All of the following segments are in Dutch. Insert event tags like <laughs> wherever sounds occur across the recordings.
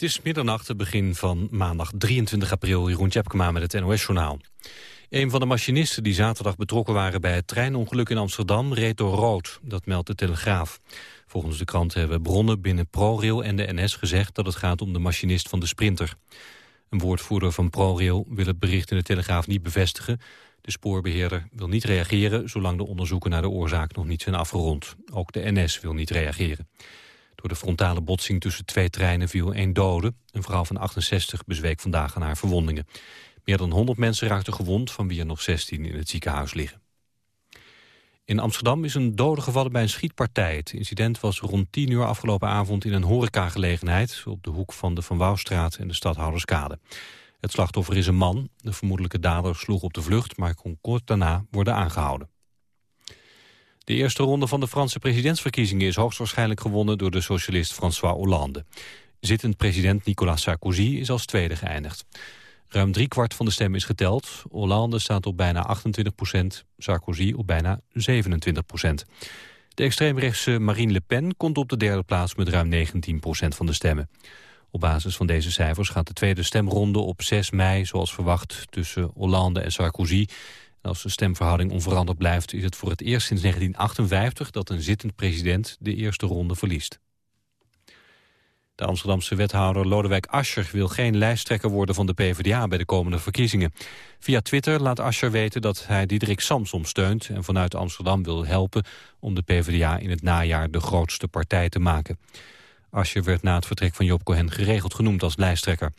Het is middernacht, het begin van maandag 23 april. Jeroen Tjepkema met het NOS-journaal. Een van de machinisten die zaterdag betrokken waren bij het treinongeluk in Amsterdam reed door rood. Dat meldt de Telegraaf. Volgens de krant hebben bronnen binnen ProRail en de NS gezegd dat het gaat om de machinist van de Sprinter. Een woordvoerder van ProRail wil het bericht in de Telegraaf niet bevestigen. De spoorbeheerder wil niet reageren zolang de onderzoeken naar de oorzaak nog niet zijn afgerond. Ook de NS wil niet reageren. Door de frontale botsing tussen twee treinen viel één dode. Een vrouw van 68 bezweek vandaag aan haar verwondingen. Meer dan 100 mensen raakten gewond, van wie er nog 16 in het ziekenhuis liggen. In Amsterdam is een dode gevallen bij een schietpartij. Het incident was rond 10 uur afgelopen avond in een horecagelegenheid... op de hoek van de Van Wouwstraat en de Stadhouderskade. Het slachtoffer is een man. De vermoedelijke dader sloeg op de vlucht, maar kon kort daarna worden aangehouden. De eerste ronde van de Franse presidentsverkiezingen is hoogstwaarschijnlijk gewonnen door de socialist François Hollande. Zittend president Nicolas Sarkozy is als tweede geëindigd. Ruim driekwart van de stemmen is geteld. Hollande staat op bijna 28 procent, Sarkozy op bijna 27 procent. De extreemrechtse Marine Le Pen komt op de derde plaats met ruim 19 procent van de stemmen. Op basis van deze cijfers gaat de tweede stemronde op 6 mei, zoals verwacht, tussen Hollande en Sarkozy. Als de stemverhouding onveranderd blijft, is het voor het eerst sinds 1958 dat een zittend president de eerste ronde verliest. De Amsterdamse wethouder Lodewijk Asscher wil geen lijsttrekker worden van de PvdA bij de komende verkiezingen. Via Twitter laat Asscher weten dat hij Diederik Samsom steunt en vanuit Amsterdam wil helpen om de PvdA in het najaar de grootste partij te maken. Asscher werd na het vertrek van Job Cohen geregeld genoemd als lijsttrekker.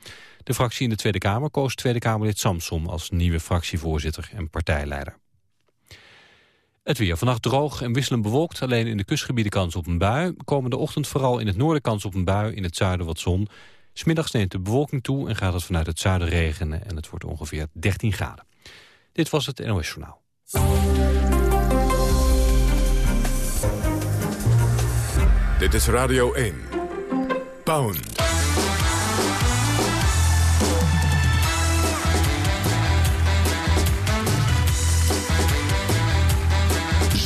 De fractie in de Tweede Kamer koos Tweede Kamerlid Samsom als nieuwe fractievoorzitter en partijleider. Het weer. Vannacht droog en wisselend bewolkt. Alleen in de kustgebieden kans op een bui. Komende ochtend vooral in het noorden kans op een bui. In het zuiden wat zon. Smiddags neemt de bewolking toe en gaat het vanuit het zuiden regenen. En het wordt ongeveer 13 graden. Dit was het NOS Journaal. Dit is Radio 1. Pound.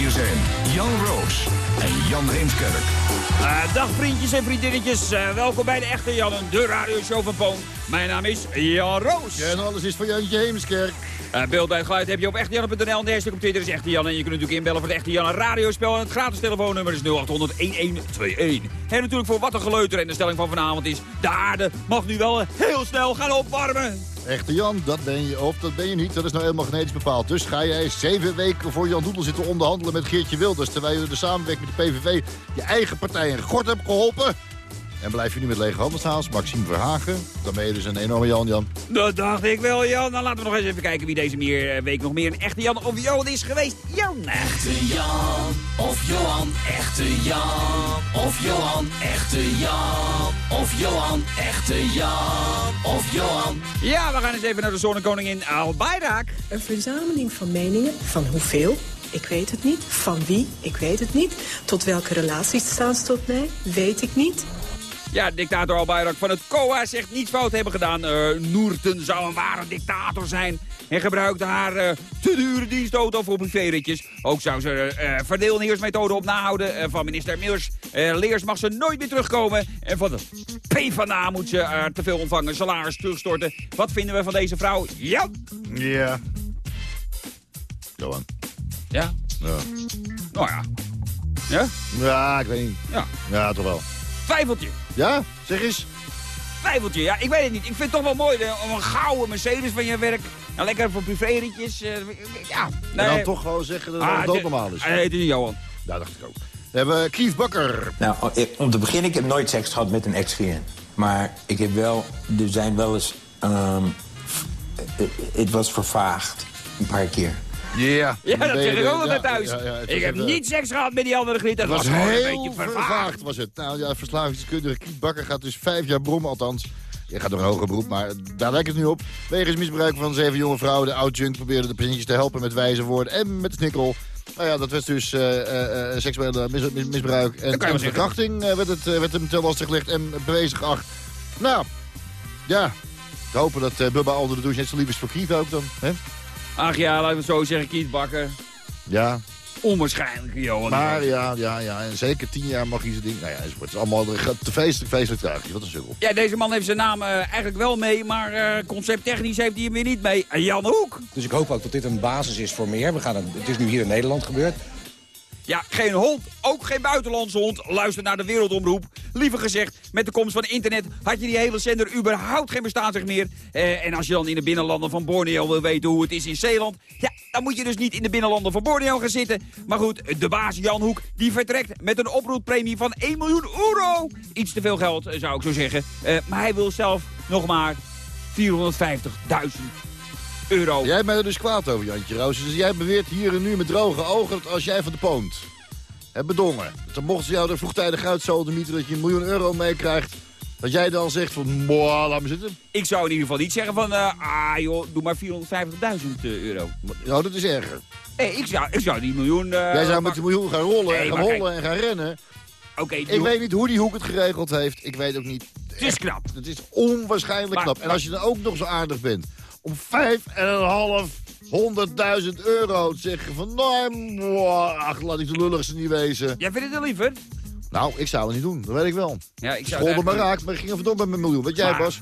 Hier zijn Jan Roos en Jan Heemskerk. Uh, dag vriendjes en vriendinnetjes, uh, welkom bij de Echte Jan, de radioshow van Poon. Mijn naam is Jan Roos. Ja, en alles is voor Jantje Heemskerk. Uh, beeld bij het geluid heb je op echtejanne.nl. En de hashtag op Twitter is Echte Jan. En je kunt natuurlijk inbellen voor de Echte Jan radiospel. En het gratis telefoonnummer is 0800-1121. En natuurlijk voor wat een geleuter. En de stelling van vanavond is... De aarde mag nu wel heel snel gaan opwarmen. Echte Jan, dat ben je of dat ben je niet. Dat is nou helemaal genetisch bepaald. Dus ga jij zeven weken voor Jan Doedel zitten onderhandelen met Geertje Wilders... terwijl je de samenwerking met de PVV je eigen partij in gort hebt geholpen... En blijf je nu met lege handen staan, Maxime Verhagen. Dan ben je dus een enorme Jan-Jan. Dat dacht ik wel, Jan. Dan laten we nog eens even kijken wie deze meer, eh, week nog meer een echte Jan of Johan is geweest. Jan. Echte Jan of Johan, echte Jan of Johan, echte Jan of Johan, echte Jan of Johan. Ja, we gaan eens even naar de zonnekoningin Albayrak. Een verzameling van meningen van hoeveel? Ik weet het niet. Van wie? Ik weet het niet. Tot welke relaties staan ze tot mij? Weet ik niet. Ja, dictator Al-Bayrak van het COA zegt niets fout hebben gedaan. Uh, Noerten zou een ware dictator zijn. En gebruikte haar uh, te dure dienstauto voor privéritjes. Ook zou ze uh, verdeelneersmethode op nahouden van minister Meers. Leers mag ze nooit meer terugkomen. En van de PvdA moet ze te veel ontvangen, salaris terugstorten. Wat vinden we van deze vrouw? Ja. Ja. Johan. Ja? Ja. Nou ja. Ja? Ja, ik weet niet. Ja. Ja, toch wel. Twijfeltje. Ja? Zeg eens. Twijfeltje, ja. Ik weet het niet. Ik vind het toch wel mooi om een gouden Mercedes van je werk. Nou, lekker voor privéritjes. Uh, ja. Nee. En dan toch gewoon zeggen dat het ah, doodnormaal is. Hij heet niet Johan. Ja, dacht ik ook. We hebben Kief Bakker. Nou, om te beginnen, ik heb nooit seks gehad met een ex-vriend. Maar ik heb wel, er zijn wel eens, um, het was vervaagd, een paar keer. Yeah. Ja, dat zeg ik ook altijd thuis. ik heb niet seks gehad met die andere griet. Dat was, was heel een beetje vervaagd. was het. Nou ja, verslavingskundige Kiet Bakker gaat dus vijf jaar brommen, althans. Je gaat door een hoger beroep, maar daar lijkt het nu op. Wegens misbruik van zeven jonge vrouwen. De oud-junk probeerde de patiëntjes te helpen met wijze woorden en met de snikkel. Nou ja, dat was dus uh, uh, seksuele misbruik en, en verkrachting werd, het, werd hem ten lastig gelegd en bewezen geacht. Nou, ja, Ik hoop dat Bubba onder de douche net zo lief is voor Kiet ook dan. Hè? Ach ja, laten we het zo zeggen, Kiet Bakker. Ja, Onwaarschijnlijk, Johan. maar ja, ja, ja. En zeker tien jaar mag hij zijn ding. Nou ja, het is allemaal te feestelijk, feestelijk. Wat een sukkel. Ja, deze man heeft zijn naam eh, eigenlijk wel mee, maar eh, concepttechnisch heeft hij hem weer niet mee. En Jan Hoek. Dus ik hoop ook dat dit een basis is voor meer. We gaan het, het is nu hier in Nederland gebeurd. Ja, geen hond, ook geen buitenlandse hond. Luister naar de wereldomroep. Liever gezegd, met de komst van internet had je die hele zender überhaupt geen bestaansrecht meer. Eh, en als je dan in de binnenlanden van Borneo wil weten hoe het is in Zeeland... ja, dan moet je dus niet in de binnenlanden van Borneo gaan zitten. Maar goed, de baas Jan Hoek, die vertrekt met een oproeppremie van 1 miljoen euro. Iets te veel geld, eh, zou ik zo zeggen. Eh, maar hij wil zelf nog maar 450.000 euro. Jij bent er dus kwaad over, Jantje Roos. Dus jij beweert hier en nu met droge ogen dat als jij van de poont hebt bedongen... dan mochten ze jou er vroegtijdig uitzodemieten dat je een miljoen euro meekrijgt... dat jij dan zegt van, boah, laat me zitten. Ik zou in ieder geval niet zeggen van, eh, ah joh, doe maar 450.000 euro. Nou, dat is erger. Ik zou, ik zou die miljoen... eh, jij zou met die miljoen gaan rollen en gaan maar hollen en gaan rennen. Oké, Ik weet niet hoe die hoek het geregeld heeft. Ik weet ook niet. het is knap. Het is onwaarschijnlijk Maar- knap. En als je dan ook nog zo aardig bent om vijf en een half honderdduizend euro te zeggen van... Nou, boah, ach, laat ik de lulligste niet wezen. Jij vindt het wel liever? Nou, ik zou het niet doen. Dat weet ik wel. Ja, ik zou het maar raak, maar ik ging er verdomme met mijn miljoen. Weet jij, Bas?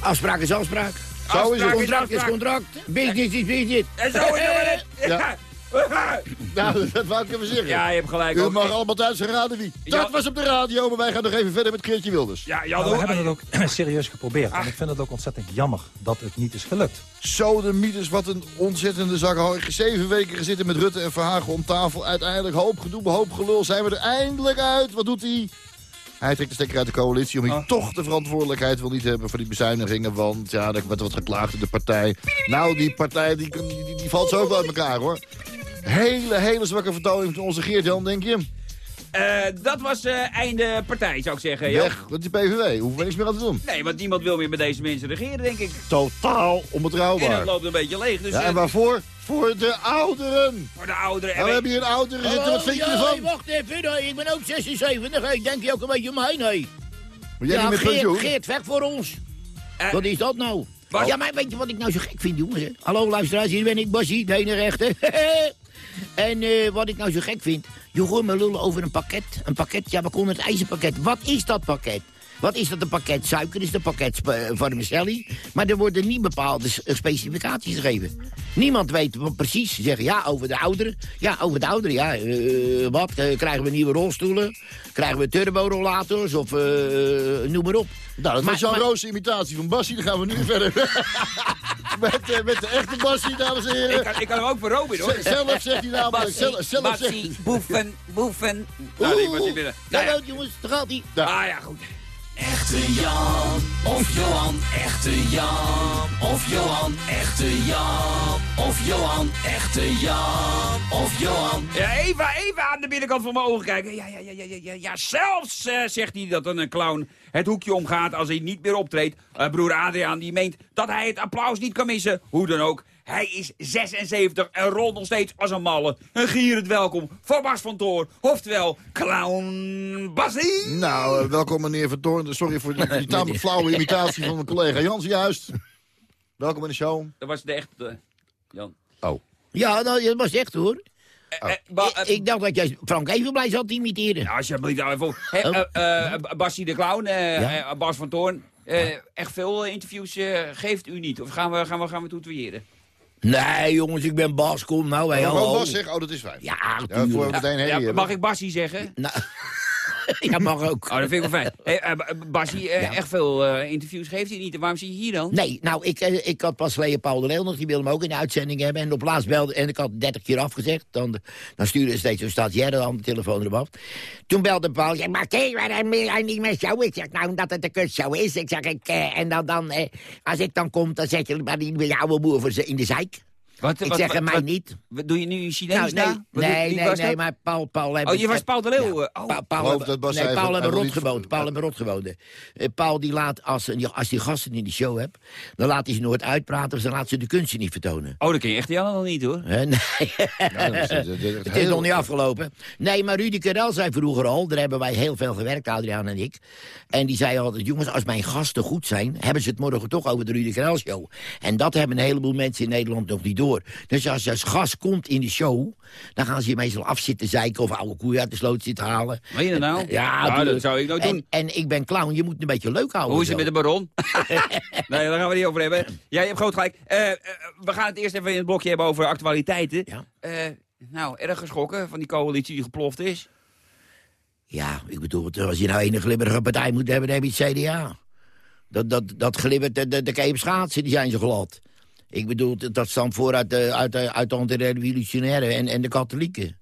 Afspraak is afspraak. Zo is Afspraak het. Contract is contract. Business is business. En zo is het. Ja. <laughs> Nou, dat wou ik even zeggen. Ja, je hebt gelijk. U ook. mag allemaal thuis raden wie. Ja. Dat was op de radio, maar wij gaan nog even verder met Keertje Wilders. Ja, Jan Maar we hebben het ook <clears throat> serieus geprobeerd. En ik vind het ook ontzettend jammer dat het niet is gelukt. Zo de mythes, wat een ontzettende zak. hoor. Zeven weken gezitten met Rutte en Verhagen om tafel. Uiteindelijk hoop gedoe, hoop gelul. Zijn we er eindelijk uit? Wat doet hij? Hij trekt de stekker uit de coalitie om hij toch de verantwoordelijkheid wil niet hebben voor die bezuinigingen. Want ja, er wordt wat geklaagd in de partij. Nou, die partij die, die, die, die valt zo ook wel uit elkaar hoor. Hele, hele zwakke vertoning van onze Geert-Jan, denk je? Eh, dat was eh, einde partij, zou ik zeggen. Jan. Weg met die PVV. Hoeven we niks meer aan te doen. Nee, want niemand wil meer met deze mensen regeren, denk ik. Totaal En het onbetrouwbaar. loopt een beetje leeg. Dus Ja, eh, en waarvoor? Voor de ouderen. voor de ouderen... Nou, we hebben hier een ouderen zitten. Wat vind je ervan? wacht even. Ik ben ook 76. hey, Ik denk je ook een beetje om me heen. Hey. Moet jij Ja, niet met pensioen? Geert, Geert, vecht voor ons. Eh, Wat is dat nou? Bas- Ja, maar weet je wat ik nou zo gek vind, jongens? Hallo luisteraars, hier ben ik, Basie, de ene rechter. <laughs> en eh, wat ik nou zo gek vind, je hoort me lullen over een pakket. Een pakket, ja, we konden het ijzerpakket. Wat is dat pakket? Wat is dat een pakket suiker? Is het een pakket eh, vermicelli? Maar er worden niet bepaalde eh, specificaties gegeven. Niemand weet wat precies. Ze zeggen ja, over de ouderen. Ja, over de ouderen, ja. eh, wat? Krijgen we nieuwe rolstoelen? Krijgen we turborollators? Of eh, noem maar op. Nou, dat Maar- was maar- Roos imitatie van Bassie. Dan gaan we nu <laughs> verder. <laughs> met, met de echte Bassie, dames en ik, heren. kan, ik kan hem ook voor Robin, hoor. Z- zelf zegt hij namelijk. Zelf, zelf zegt Bassie, hij. boefen, boefen. Nou, die was niet binnen. Nou ja. Jongens, daar gaat hij. Ah ja, goed. Echte Jan of Johan, echte Jan of Johan, echte Jan of Johan, echte Jan of Johan. Ja, even, even aan de binnenkant van mijn ogen kijken. Ja, ja, ja, ja, ja, ja, zelfs eh, zegt hij dat een clown het hoekje omgaat als hij niet meer optreedt. Eh, broer Adriaan die meent dat hij het applaus niet kan missen. Hoe dan ook. Hij is 76 en rolt nog steeds als een malle. Een gierend welkom voor Bas van Toor. Oftewel, clown Bassie. Nou, eh, welkom meneer Van Toorn. Sorry voor die, <laughs> die tamelijk flauwe imitatie van mijn collega Jans juist. Welkom in de show. Dat was de echte, Jan. Oh. Ja, nou, dat was echt hoor. Eh, eh, ik, eh, ik dacht dat jij Frank Evenblij zat te imiteren. Ja, alsjeblieft, nou even. Hey, Oh. eh, eh, Bassie de Clown, eh, Ja? eh, Bas van Toorn. eh, echt veel eh, interviews eh, geeft u niet? Of gaan we, gaan we, gaan we? Nee jongens, ik ben Bas, kom nou. Hey, Oh, hallo. Bas zegt, oh dat is fijn. Ja, Ja, voor meteen mag ik Bassie zeggen? Nou, <laughs> ja, mag ook. Oh, dat vind ik wel fijn. <laughs> Hey, eh, eh, Ja. echt veel eh, interviews geeft hij niet. Waarom zie je hier dan? Nee, nou, ik, eh, ik had pas geleden Paul de Leeuw nog, die wilde hem ook in de uitzending hebben. En op laatst belde, en ik had 30 keer afgezegd. Dan, dan stuurde ze steeds zo'n stagiaire aan de telefoon erop af. Toen belde Paul, zei, maar kijk, waarom wil jij niet met jou? Ik zeg, nou, omdat het een kutshow is. Ik zeg, ik, eh, en dan, dan eh, als ik dan kom, dan zet je maar met jouw boer voor ze in de zeik. Wat, Ik wat- zeg wat- hem mij wat- niet. wat doe je nu in Chinees Nou, nee, daar? Wat- nee, nee, nee, maar Paul, Paul hebben... Oh, je was Paul de Leeuw. Oh. Pa- Paul, dat Bas nee, Paul hebben rot gewoond. Paul hebben rot gewoond. Eh, Paul die laat, als, als die gasten in de show hebt, dan laat hij ze nooit uitpraten, of dan laat ze de kunstje niet vertonen. Oh, dat ken je echt Jan nog niet, hoor. Hè, nee. Ja, <laughs> dat is- dat- dat- dat- Het is heel- nog niet afgelopen. Nee, maar Rudy Karel zei vroeger al, daar hebben wij heel veel gewerkt, Adriaan en ik. En die zei altijd, jongens, als mijn gasten goed zijn, hebben ze het morgen toch over de Rudy Karel show. En dat hebben een heleboel mensen in Nederland nog niet door. Dus als als gast komt in de show, dan gaan ze je meestal afzitten zeiken of oude koeien uit de sloot zitten halen. Meen je dat nou? Ja, dat zou ik nooit En- doen. En, ik ben clown, je moet het een beetje leuk houden. Hoe is het zo. met de baron? <laughs> nee, daar gaan we niet over hebben. Ja, je hebt groot gelijk. Eh, eh, we gaan het eerst even in het blokje hebben over actualiteiten. Ja. Eh, nou, erg geschrokken van die coalitie die geploft is. Ja, ik bedoel, als je nou een glibberige partij moet hebben, dan heb je het CDA. Dat, dat, dat glibbert, de, de, de schaatsen, die zijn zo glad. Ik bedoel, dat- stamt voor uit de, uit de, uit de antirevolutionairen en, en de katholieken.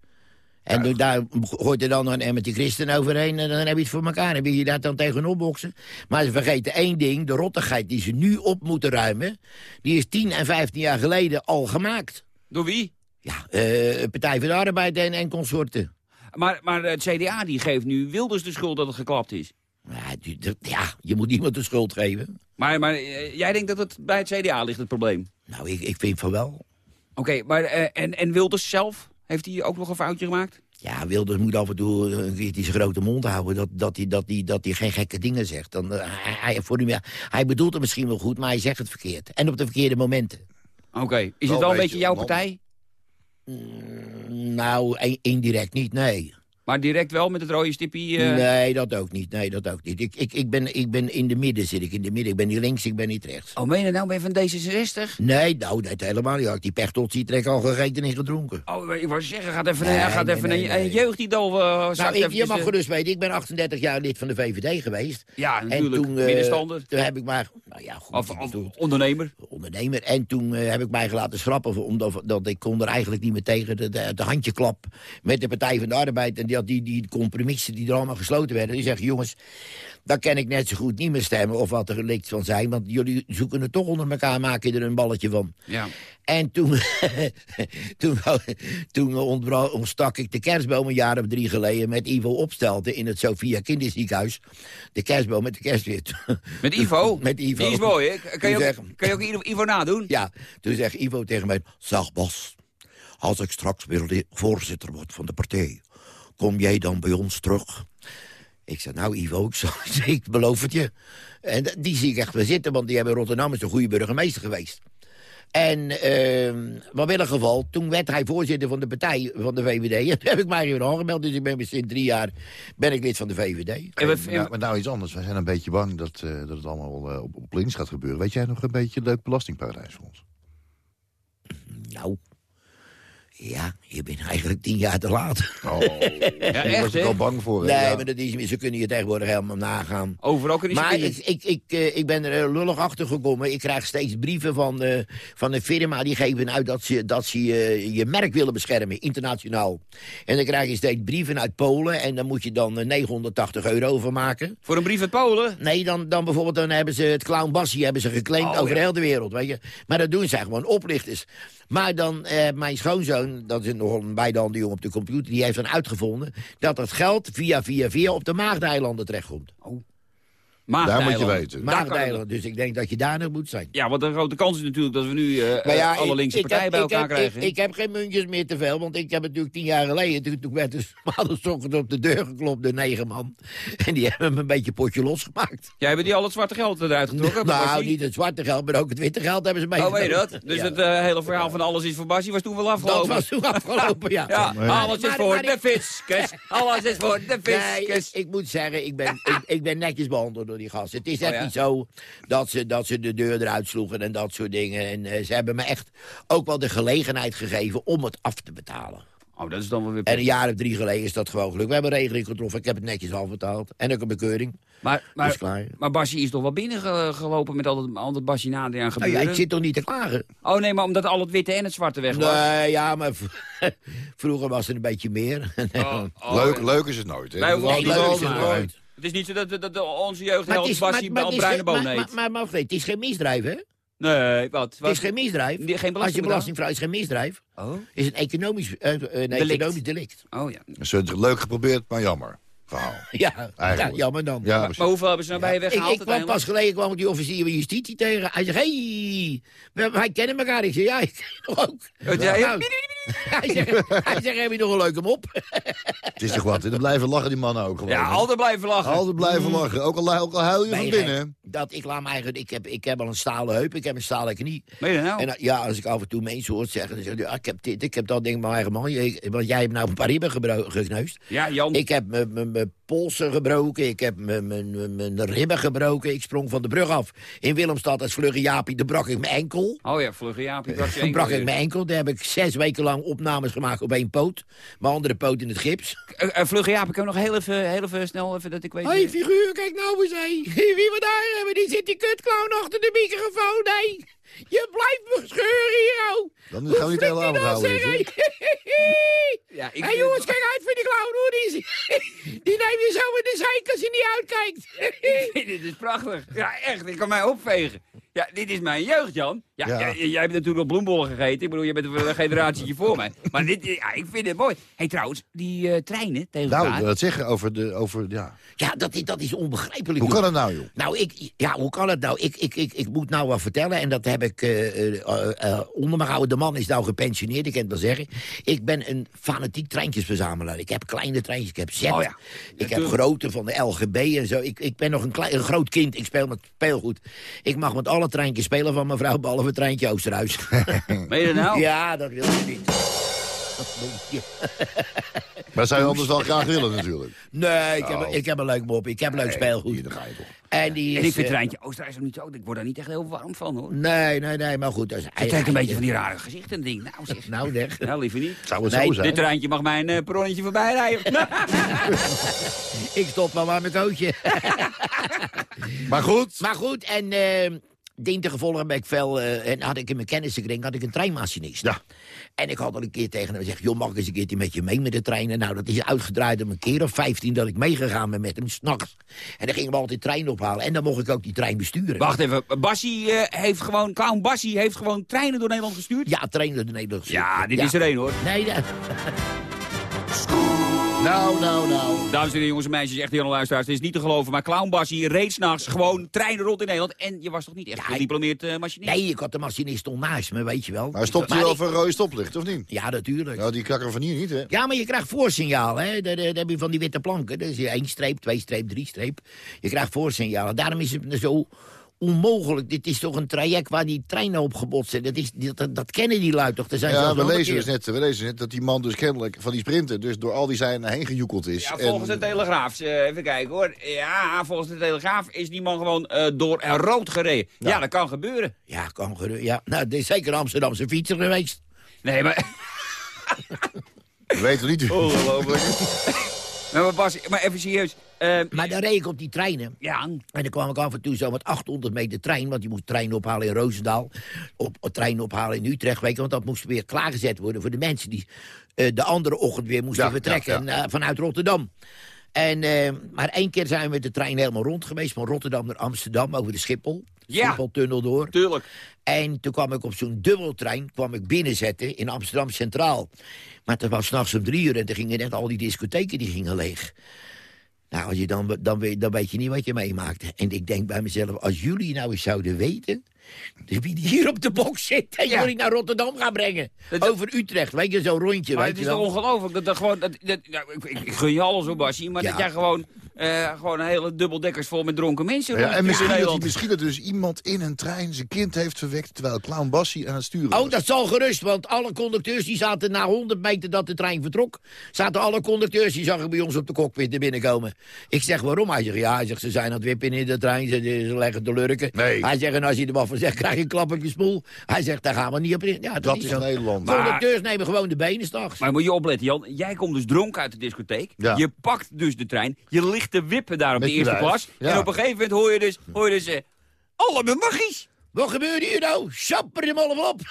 En daar gooit er dan nog een emmertje christen overheen en dan heb je het voor elkaar. En wil je daar dan tegenop boksen? Maar ze vergeten één ding, de rottigheid die ze nu op moeten ruimen... die is 10 en 15 jaar geleden al gemaakt. Door wie? Ja, eh, Partij voor de Arbeid en, en consorten. Maar, maar het CDA die geeft nu Wilders de schuld dat het geklapt is. Ja, die- je moet iemand de schuld geven. Maar, maar eh, jij denkt dat het bij het CDA ligt, het probleem? Nou, ik, ik vind van wel. Oké, maar eh, en, en Wilders zelf? Heeft hij ook nog een foutje gemaakt? Ja, Wilders moet af en toe een keertje zijn grote mond houden... dat, dat, hij, dat, hij, dat hij geen gekke dingen zegt. Dan, eh, hij, hij, voor ja, hij bedoelt het misschien wel goed, maar hij zegt het verkeerd. En op de verkeerde momenten. Oké, is het wel een beetje jouw partij? Nou, in- indirect niet, nee. Maar direct wel met het rode stippie? eh, Nee, dat ook niet. Nee, dat ook niet. Ik, ik, ik, ben, ik ben in de midden, zit ik in de midden. Ik ben niet links, ik ben niet rechts. Oh, meen je nou? Ben je van D66? Nee, nou, nee, helemaal niet. Ik die pechtot zie trek al gegeten en gedronken. Oh, ik wou zeggen, gaat even, Nee, gaat nee, even nee, een, nee. een jeugdidool... eh, zakt Nou, ik, je mag eh, gerust weten, ik ben 38 jaar lid van de VVD geweest. Ja, En natuurlijk. toen, eh, Middenstander. toen heb ik maar... Nou ja, goed, Of, of ondernemer. ondernemer. En toen eh, heb ik mij laten schrappen, omdat dat ik kon er eigenlijk niet meer tegen. De, de, de handjeklap met de Partij van de Arbeid. En die, die, die compromissen die er allemaal gesloten werden. Die zeggen, jongens, dan kan ik net zo goed niet meer stemmen of wat er gelikt van zijn. Want jullie zoeken het toch onder elkaar, maken er een balletje van. Ja. En toen, <laughs> toen, toen ontstak ik de kerstboom een jaar of drie geleden... met Ivo Opstelten in het Sophia Kinderziekenhuis. De kerstboom met de kerstweer. <laughs> Met Ivo? <laughs> Met Ivo. Die is mooi, hè? Kan je, ook, zeg- kan je ook Ivo- Ivo nadoen? Ja, toen zegt Ivo tegen mij... Zeg Bas, als ik straks weer voorzitter word van de partij... kom jij dan bij ons terug? Ik zei, nou Ivo, ik, zal, <laughs> ik beloof het je. En die zie ik echt wel zitten, want die hebben in Rotterdam... is een goede burgemeester geweest. En ehm wat in ieder geval, toen werd hij voorzitter van de partij van de VVD. <laughs> En toen heb ik mij weer aangemeld, dus ik ben sinds drie jaar ben ik lid van de VVD. En we- nou, maar nou iets anders. Wij zijn een beetje bang dat, eh, dat het allemaal eh, op, op links gaat gebeuren. Weet jij nog een beetje een leuk belastingparadijs voor ons? Nou, ja, je bent eigenlijk tien jaar te laat. Oh, <laughs> Ja, daar echt, was ik al bang voor. Nee, Ja. maar dat is, ze kunnen je tegenwoordig helemaal nagaan. Overal kun je Maar ik, ik, ik, eh, ik ben er eh, lullig achter gekomen. Ik krijg steeds brieven van, eh, van een firma die geven uit dat ze, dat ze je, je merk willen beschermen, internationaal. En dan krijg je steeds brieven uit Polen en dan moet je dan eh, 980 euro over maken. Voor een brief uit Polen? Nee, dan, dan bijvoorbeeld dan hebben ze het clown Bassie hebben ze geclaimd Oh, over ja. heel de wereld, weet je. Maar dat doen zij gewoon, oplichters. Maar dan, eh, mijn schoonzoon, dat is nog een bijdehandel jongen op de computer... die heeft dan uitgevonden dat dat geld via via via op de Maagdeilanden terechtkomt. Maagdeilanden. Daar moet je weten. Daar kan Maagdeilanden, dus ik denk dat je daar nog moet zijn. Ja, want de grote kans is natuurlijk dat we nu eh, ja, eh, alle ik- linkse ik partijen heb- bij ik elkaar heb- krijgen. Ik, ik heb geen muntjes meer te veel, want ik heb natuurlijk tien jaar geleden... toen, toen werd dus <laughs> maandagochtend op de deur geklopt door negen man. En die hebben me een beetje potje losgemaakt. Jij hebben die al het zwarte geld eruit getrokken? <laughs> nou, niet het zwarte geld, maar ook het witte geld hebben ze Oh, weet je dat? Dus Ja. het eh, hele verhaal van alles is voor Bassie was toen wel Dat afgelopen. was toen afgelopen, ja. <laughs> Alles is maar- voor maar de fiscus. Alles is voor de Nee, ik, fiscus. ik moet zeggen, ik ben, ik, ik ben netjes behandeld door die gasten. Het is echt Oh, ja? niet zo dat ze, dat ze de deur eruit sloegen en dat soort dingen. En eh, ze hebben me echt ook wel de gelegenheid gegeven om het af te betalen. Oh, dat is dan wel weer... En een jaar of drie geleden is dat gewoon gelukt. We hebben een regeling getroffen, ik heb het netjes afbetaald. En ook een bekeuring. Maar, maar, klaar. maar Bassie is toch wel binnengelopen met al het, al na die aan Nou gebeuren? ja, ik zit toch niet te klagen? Oh nee, maar omdat al het witte en het zwarte weg was. Nee, ja, maar <laughs> vroeger was het een beetje meer. <laughs> Oh, oh. leuk, leuk is het nooit. Hè? Nee, leuk is het nooit. Het is niet zo dat, dat, dat onze jeugd maar, Bassie het is bruine geen- bonen maar, maar, maar, maar, het is geen misdrijf, hè? Nee, wat? Het is geen misdrijf. Geen Als je belasting is geen misdrijf. Oh. Is een economisch, eh, een Delict. economisch delict. Oh ja. Ze hebben het leuk geprobeerd, maar jammer. Verhaal. <laughs> Ja, ja, jammer dan. Ja, Maar, maar hoeveel hebben ze nou bij je Ik, weggehaald ik kwam pas geleden kwam ik die officier van justitie tegen. Hij zegt, hey, wij, wij kennen elkaar. Ik zeg, ja, ik ken ook. Je? Nou, hij, zegt, hij zegt, heb je nog een leuke mop? Het is toch wat? En dan blijven lachen die mannen ook gewoon. Ja, altijd blijven lachen. Altijd blijven lachen. Ook al, ook al huil je van binnen. Dat, ik laat me eigenlijk, ik heb, ik heb al een stalen heup, ik heb een stalen knie. Meen je dat nou? En dan- ja, als ik af en toe mensen hoor zeggen, dan zeg ik, ja, ik heb dit, ik heb dat, denk ik, mijn eigen man. Want jij hebt nou een paar ribben gekneusd. Ja, Jan. Ik heb mijn- mijn polsen gebroken, ik heb mijn- mijn mijn- mijn ribben gebroken. Ik sprong van de brug af in Willemstad als vlugge Jaapie. Dan brak ik mijn enkel. Oh ja, vlugge Jaapie. brak je Dan brak enkel ik mijn enkel. Daar heb ik zes weken lang opnames gemaakt op één poot. Mijn andere poot in het gips. Eh, eh, vlugge Jaapie, kan nog heel even, heel even snel, even dat ik weet... Hé, hey, figuur, kijk nou eens, hé. <laughs> Wie we daar hebben, die zit die kutclown achter de microfoon, hé. Je blijft me scheuren hier, oh. Dan gaan we niet de hele avond houden. Hé, zeg. <laughs> Ja, ik hey, vind jongens, kijk uit voor die clown, hoor. Die, <laughs> die neem je zo in de zeik als je niet uitkijkt. <laughs> dit is prachtig. Ja, echt. Ik kan mij opvegen. Ja, dit is mijn jeugd, Jan. Ja, Ja. Jij, jij hebt natuurlijk al bloembollen gegeten. Ik bedoel, je bent een generatietje voor mij. Maar dit, ja, ik vind het mooi. Hé, hey, trouwens, die eh, treinen tegen Nou, elkaar. het zeggen over de... Over, ja. Ja, dat is, dat is onbegrijpelijk. Hoe joh. kan het nou, joh? Nou, ik, ja, hoe kan het nou? Ik, ik, ik, ik moet nou wat vertellen en dat heb ik eh, onder me gehouden. De man is nou gepensioneerd, ik kan het wel zeggen. Ik ben een fanatiek treintjesverzamelaar. Ik heb kleine treintjes, ik heb Z. Oh ja. Ik heb grote van de LGB en zo. Ik, ik ben nog een, klein, een groot kind, ik speel met speelgoed. Ik mag met alle treintjes spelen van mevrouw, behalve het treintje Oosterhuis. <laughs> Meen je dat nou? Ja, dat wil je niet. Dat moet je. <laughs> Maar zou je anders wel graag willen, natuurlijk. Nee, ik heb, Oh. ik heb een leuk mop, ik heb leuk speelgoed. Hier, daar ga je toch. En, die En ik vind eh, treintje Oostenrijk ook niet zo. Ik word daar niet echt heel warm van, hoor. Nee, nee, nee, maar goed. Dat is, Je trekt een beetje van die rare gezichten en ding. Nou, zeg. <laughs> Nou, zeg. Nou, liever niet. Zou het Nee, zo zijn? Dit treintje mag mijn eh perronnetje voorbij rijden. Ik stop maar maar mijn coachje. Maar goed. maar goed, en eh dien te gevolgen ben ik veel... eh, en had ik in mijn kennissenkring had ik een treinmachinist. Ja. En ik had al een keer tegen hem gezegd... joh, mag ik eens een keertje met je mee met de treinen? Nou, dat is uitgedraaid om een keer of vijftien dat ik meegegaan ben met hem, s'nachts. En dan gingen we altijd trein ophalen. En dan mocht ik ook die trein besturen. Wacht even. Bassie eh, heeft gewoon... Clown Bassie heeft gewoon treinen door Nederland gestuurd? Ja, treinen door de Nederlandse... Ja, dit is er één, hoor. Nee, dat... Nou, nou, nou. Dames en heren, jongens en meisjes, echt heel luisteraars. Het is niet te geloven, maar Clown Bassie reed s'nachts gewoon treinen rond in Nederland. En je was toch niet echt Ja, gediplomeerd eh machinist? Nee, ik had de machinist al naast me, weet je wel. Maar stopt hij Maar wel voor een rode stoplicht, of niet? Ja, natuurlijk. Nou, die kakker van hier niet, hè? Ja, maar je krijgt voorsignaal, hè. Daar, heb je van die witte planken. Dus je één streep, twee streep, drie streep. Je krijgt voorsignaal. Daarom is het zo onmogelijk. Dit is toch een traject waar die treinen op gebotst zijn. Dat, is, dat, dat kennen die lui toch? Er zijn Ja, we een lezen, dus net, we lezen net dat die man dus kennelijk van die sprinter... dus door al die zijnen heen gejoekeld is. Ja, volgens En- de Telegraaf. even kijken hoor. Ja, volgens de Telegraaf is die man gewoon eh, door en rood gereden. Ja. dat kan gebeuren. Ja, kan gerust. Ja, nou, dit is zeker een Amsterdamse fietser geweest. Nee, maar... We weten niet. Oh. Ongelooflijk. <laughs> maar, maar Bas, maar even serieus. Eh, Maar dan reed ik op die treinen. ja, En dan kwam ik af en toe zo met 800 meter trein. Want je moest trein ophalen in Roosendaal. Op, trein ophalen in Utrecht. Weet je, want dat moest weer klaargezet worden voor de mensen die eh, de andere ochtend weer moesten Ja, vertrekken ja, eh, vanuit Rotterdam. En, eh, maar één keer zijn we met de trein helemaal rond geweest. Van Rotterdam naar Amsterdam over de Schiphol. Ja. Schipholtunnel door. tuurlijk. En toen kwam ik op zo'n dubbeltrein kwam ik binnenzetten in Amsterdam Centraal. Maar het was s'nachts om drie uur en toen gingen net al die discotheken die gingen leeg. Nou, als je dan, dan, weet, dan weet je niet wat je meemaakte. En ik denk bij mezelf, als jullie nou eens zouden weten... wie die hier op de box zit en Ja. jullie naar Rotterdam gaan brengen. Dat- Over Utrecht, weet je, zo'n rondje. Maar weet het je is toch ongelooflijk dat er gewoon... Dat, dat, nou, ik, ik, ik gun je alles hoor, Basje, maar Ja. dat jij gewoon, eh, gewoon een hele dubbeldekkers vol met dronken mensen Ja, en misschien dat, misschien dat dus iemand in een trein zijn kind heeft verwekt... terwijl Clown Bassie aan het sturen was. Oh, dat zal gerust, want alle conducteurs die zaten na 100 meter dat de trein vertrok... zaten alle conducteurs, die zag ik bij ons op de cockpit er binnenkomen. Ik zeg, waarom? Hij zegt, ja, hij zegt, ze zijn aan het wippen in de trein, ze, ze leggen te lurken. Nee. Hij zegt, en als je er wat van zegt, krijg je een klap op je smoel. Hij zegt, daar gaan we niet op in. Ja, dat, Dat is. Nederland. Maar- Conducteurs nemen gewoon de benen s'nachts. Maar moet je opletten, Jan. Jij komt dus dronken uit de discotheek. Ja. Je pakt dus de trein. Je ligt te wippen daar op Met de eerste klas. Ja. En op een gegeven moment hoor je dus... Hoor je dus eh, allemaal magisch. Wat gebeurde hier nou? Sapper hem allemaal op. <laughs>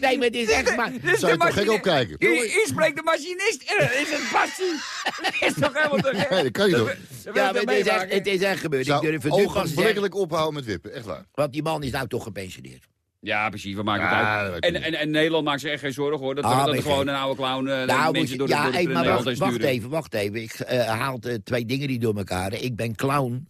Nee, maar het is echt maar... Dit is Zou je toch gek opkijken? Hier, hier spreekt de machinist. Is het passie. <laughs> Dat is toch helemaal te gek? Nee, dat kan je toch? Ja, maar het is, echt, meemaken. het is echt gebeurd. Ik Zou durf het ogenblikkelijk ophouden met wippen, echt waar. Want die man is nou toch gepensioneerd. Ja, precies. We maken Ja, het uit. En, ik en, en Nederland maakt zich echt geen zorgen hoor. Dat, Ah, dat er gewoon een oude clown eh, Nou, moet mensen je- door de, ja, door de, hey, de wacht, even, wacht even. Ik eh, haal eh, twee dingen niet door elkaar. Ik ben clown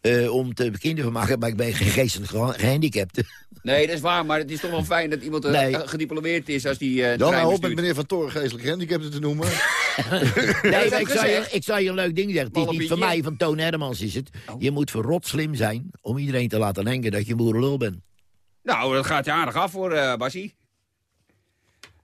eh, om te kinderen van maken, maar ik ben geen geestelijk geha- gehandicapt. Nee, dat is waar. Maar het is toch wel fijn dat iemand eh, Nee. gediplomeerd is als die eh Dan hou op met meneer Van Toren geestelijk gehandicapten te noemen. <laughs> nee, ik, zou je, ik zou je een leuk ding zeggen. Het is niet van mij, van Toon Hermans is het. Oh. Je moet verrot slim zijn om iedereen te laten denken dat je een boerenlul bent. Nou, dat gaat je aardig af voor eh Bassie.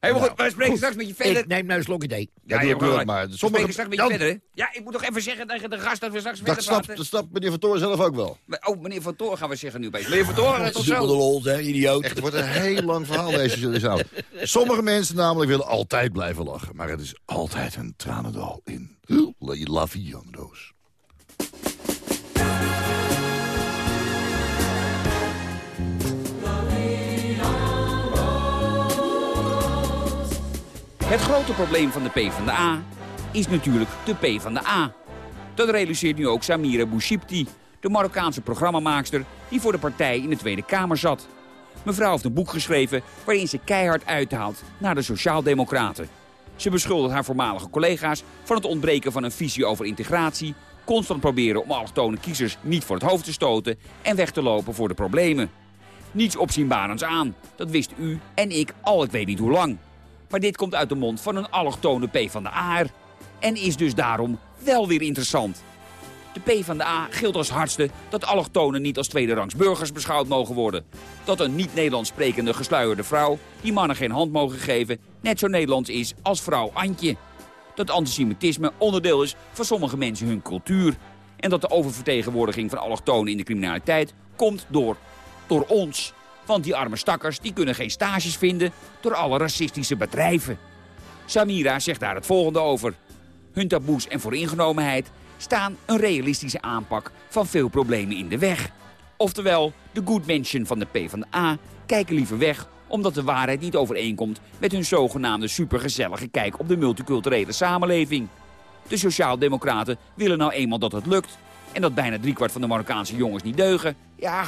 Hé, maar goed, we spreken straks met je verder. Ik neem nou een slokje thee. Ja, doe gelijk. maar. We Sommige- spreken straks met je verder. hè? Ja, ik moet nog even zeggen tegen de gast dat we straks Dat verder praten. dat snapt meneer Van Toren zelf ook wel. Oh, meneer Van Toor gaan we zeggen nu opeens. Meneer Van Toor, tot Super de zo. lol, hè, idioot. Echt, het wordt een heel lang verhaal deze jullie zo. Sommige mensen namelijk willen altijd blijven lachen. Maar het is altijd een tranendal in Lovey Young Doos. Het grote probleem van de PvdA is natuurlijk de PvdA. Dat realiseert nu ook Samira Bouchipti, de Marokkaanse programmamaakster... die voor de partij in de Tweede Kamer zat. Mevrouw heeft een boek geschreven waarin ze keihard uithaalt naar de Sociaaldemocraten. Ze beschuldigt haar voormalige collega's van het ontbreken van een visie over integratie... constant proberen om allochtone kiezers niet voor het hoofd te stoten... en weg te lopen voor de problemen. Niets opzienbarends aan, dat wist u en ik al ik weet niet hoe lang. Maar dit komt uit de mond van een allochtone P van de Aar. En is dus daarom wel weer interessant. De P van de A gilt als hardste dat allochtonen niet als tweederangs burgers beschouwd mogen worden. Dat een niet-Nederlands sprekende gesluierde vrouw, die mannen geen hand mogen geven, net zo Nederlands is als vrouw Antje. Dat antisemitisme onderdeel is van sommige mensen hun cultuur. En dat de oververtegenwoordiging van allochtonen in de criminaliteit komt door, door ons. Want die arme stakkers die kunnen geen stages vinden door alle racistische bedrijven. Samira zegt daar het volgende over. Hun taboes en vooringenomenheid staan een realistische aanpak van veel problemen in de weg. Oftewel, de good mention van de PvdA kijken liever weg omdat de waarheid niet overeenkomt met hun zogenaamde supergezellige kijk op de multiculturele samenleving. De Sociaaldemocraten willen nou eenmaal dat het lukt en dat bijna driekwart van de Marokkaanse jongens niet deugen. Ja.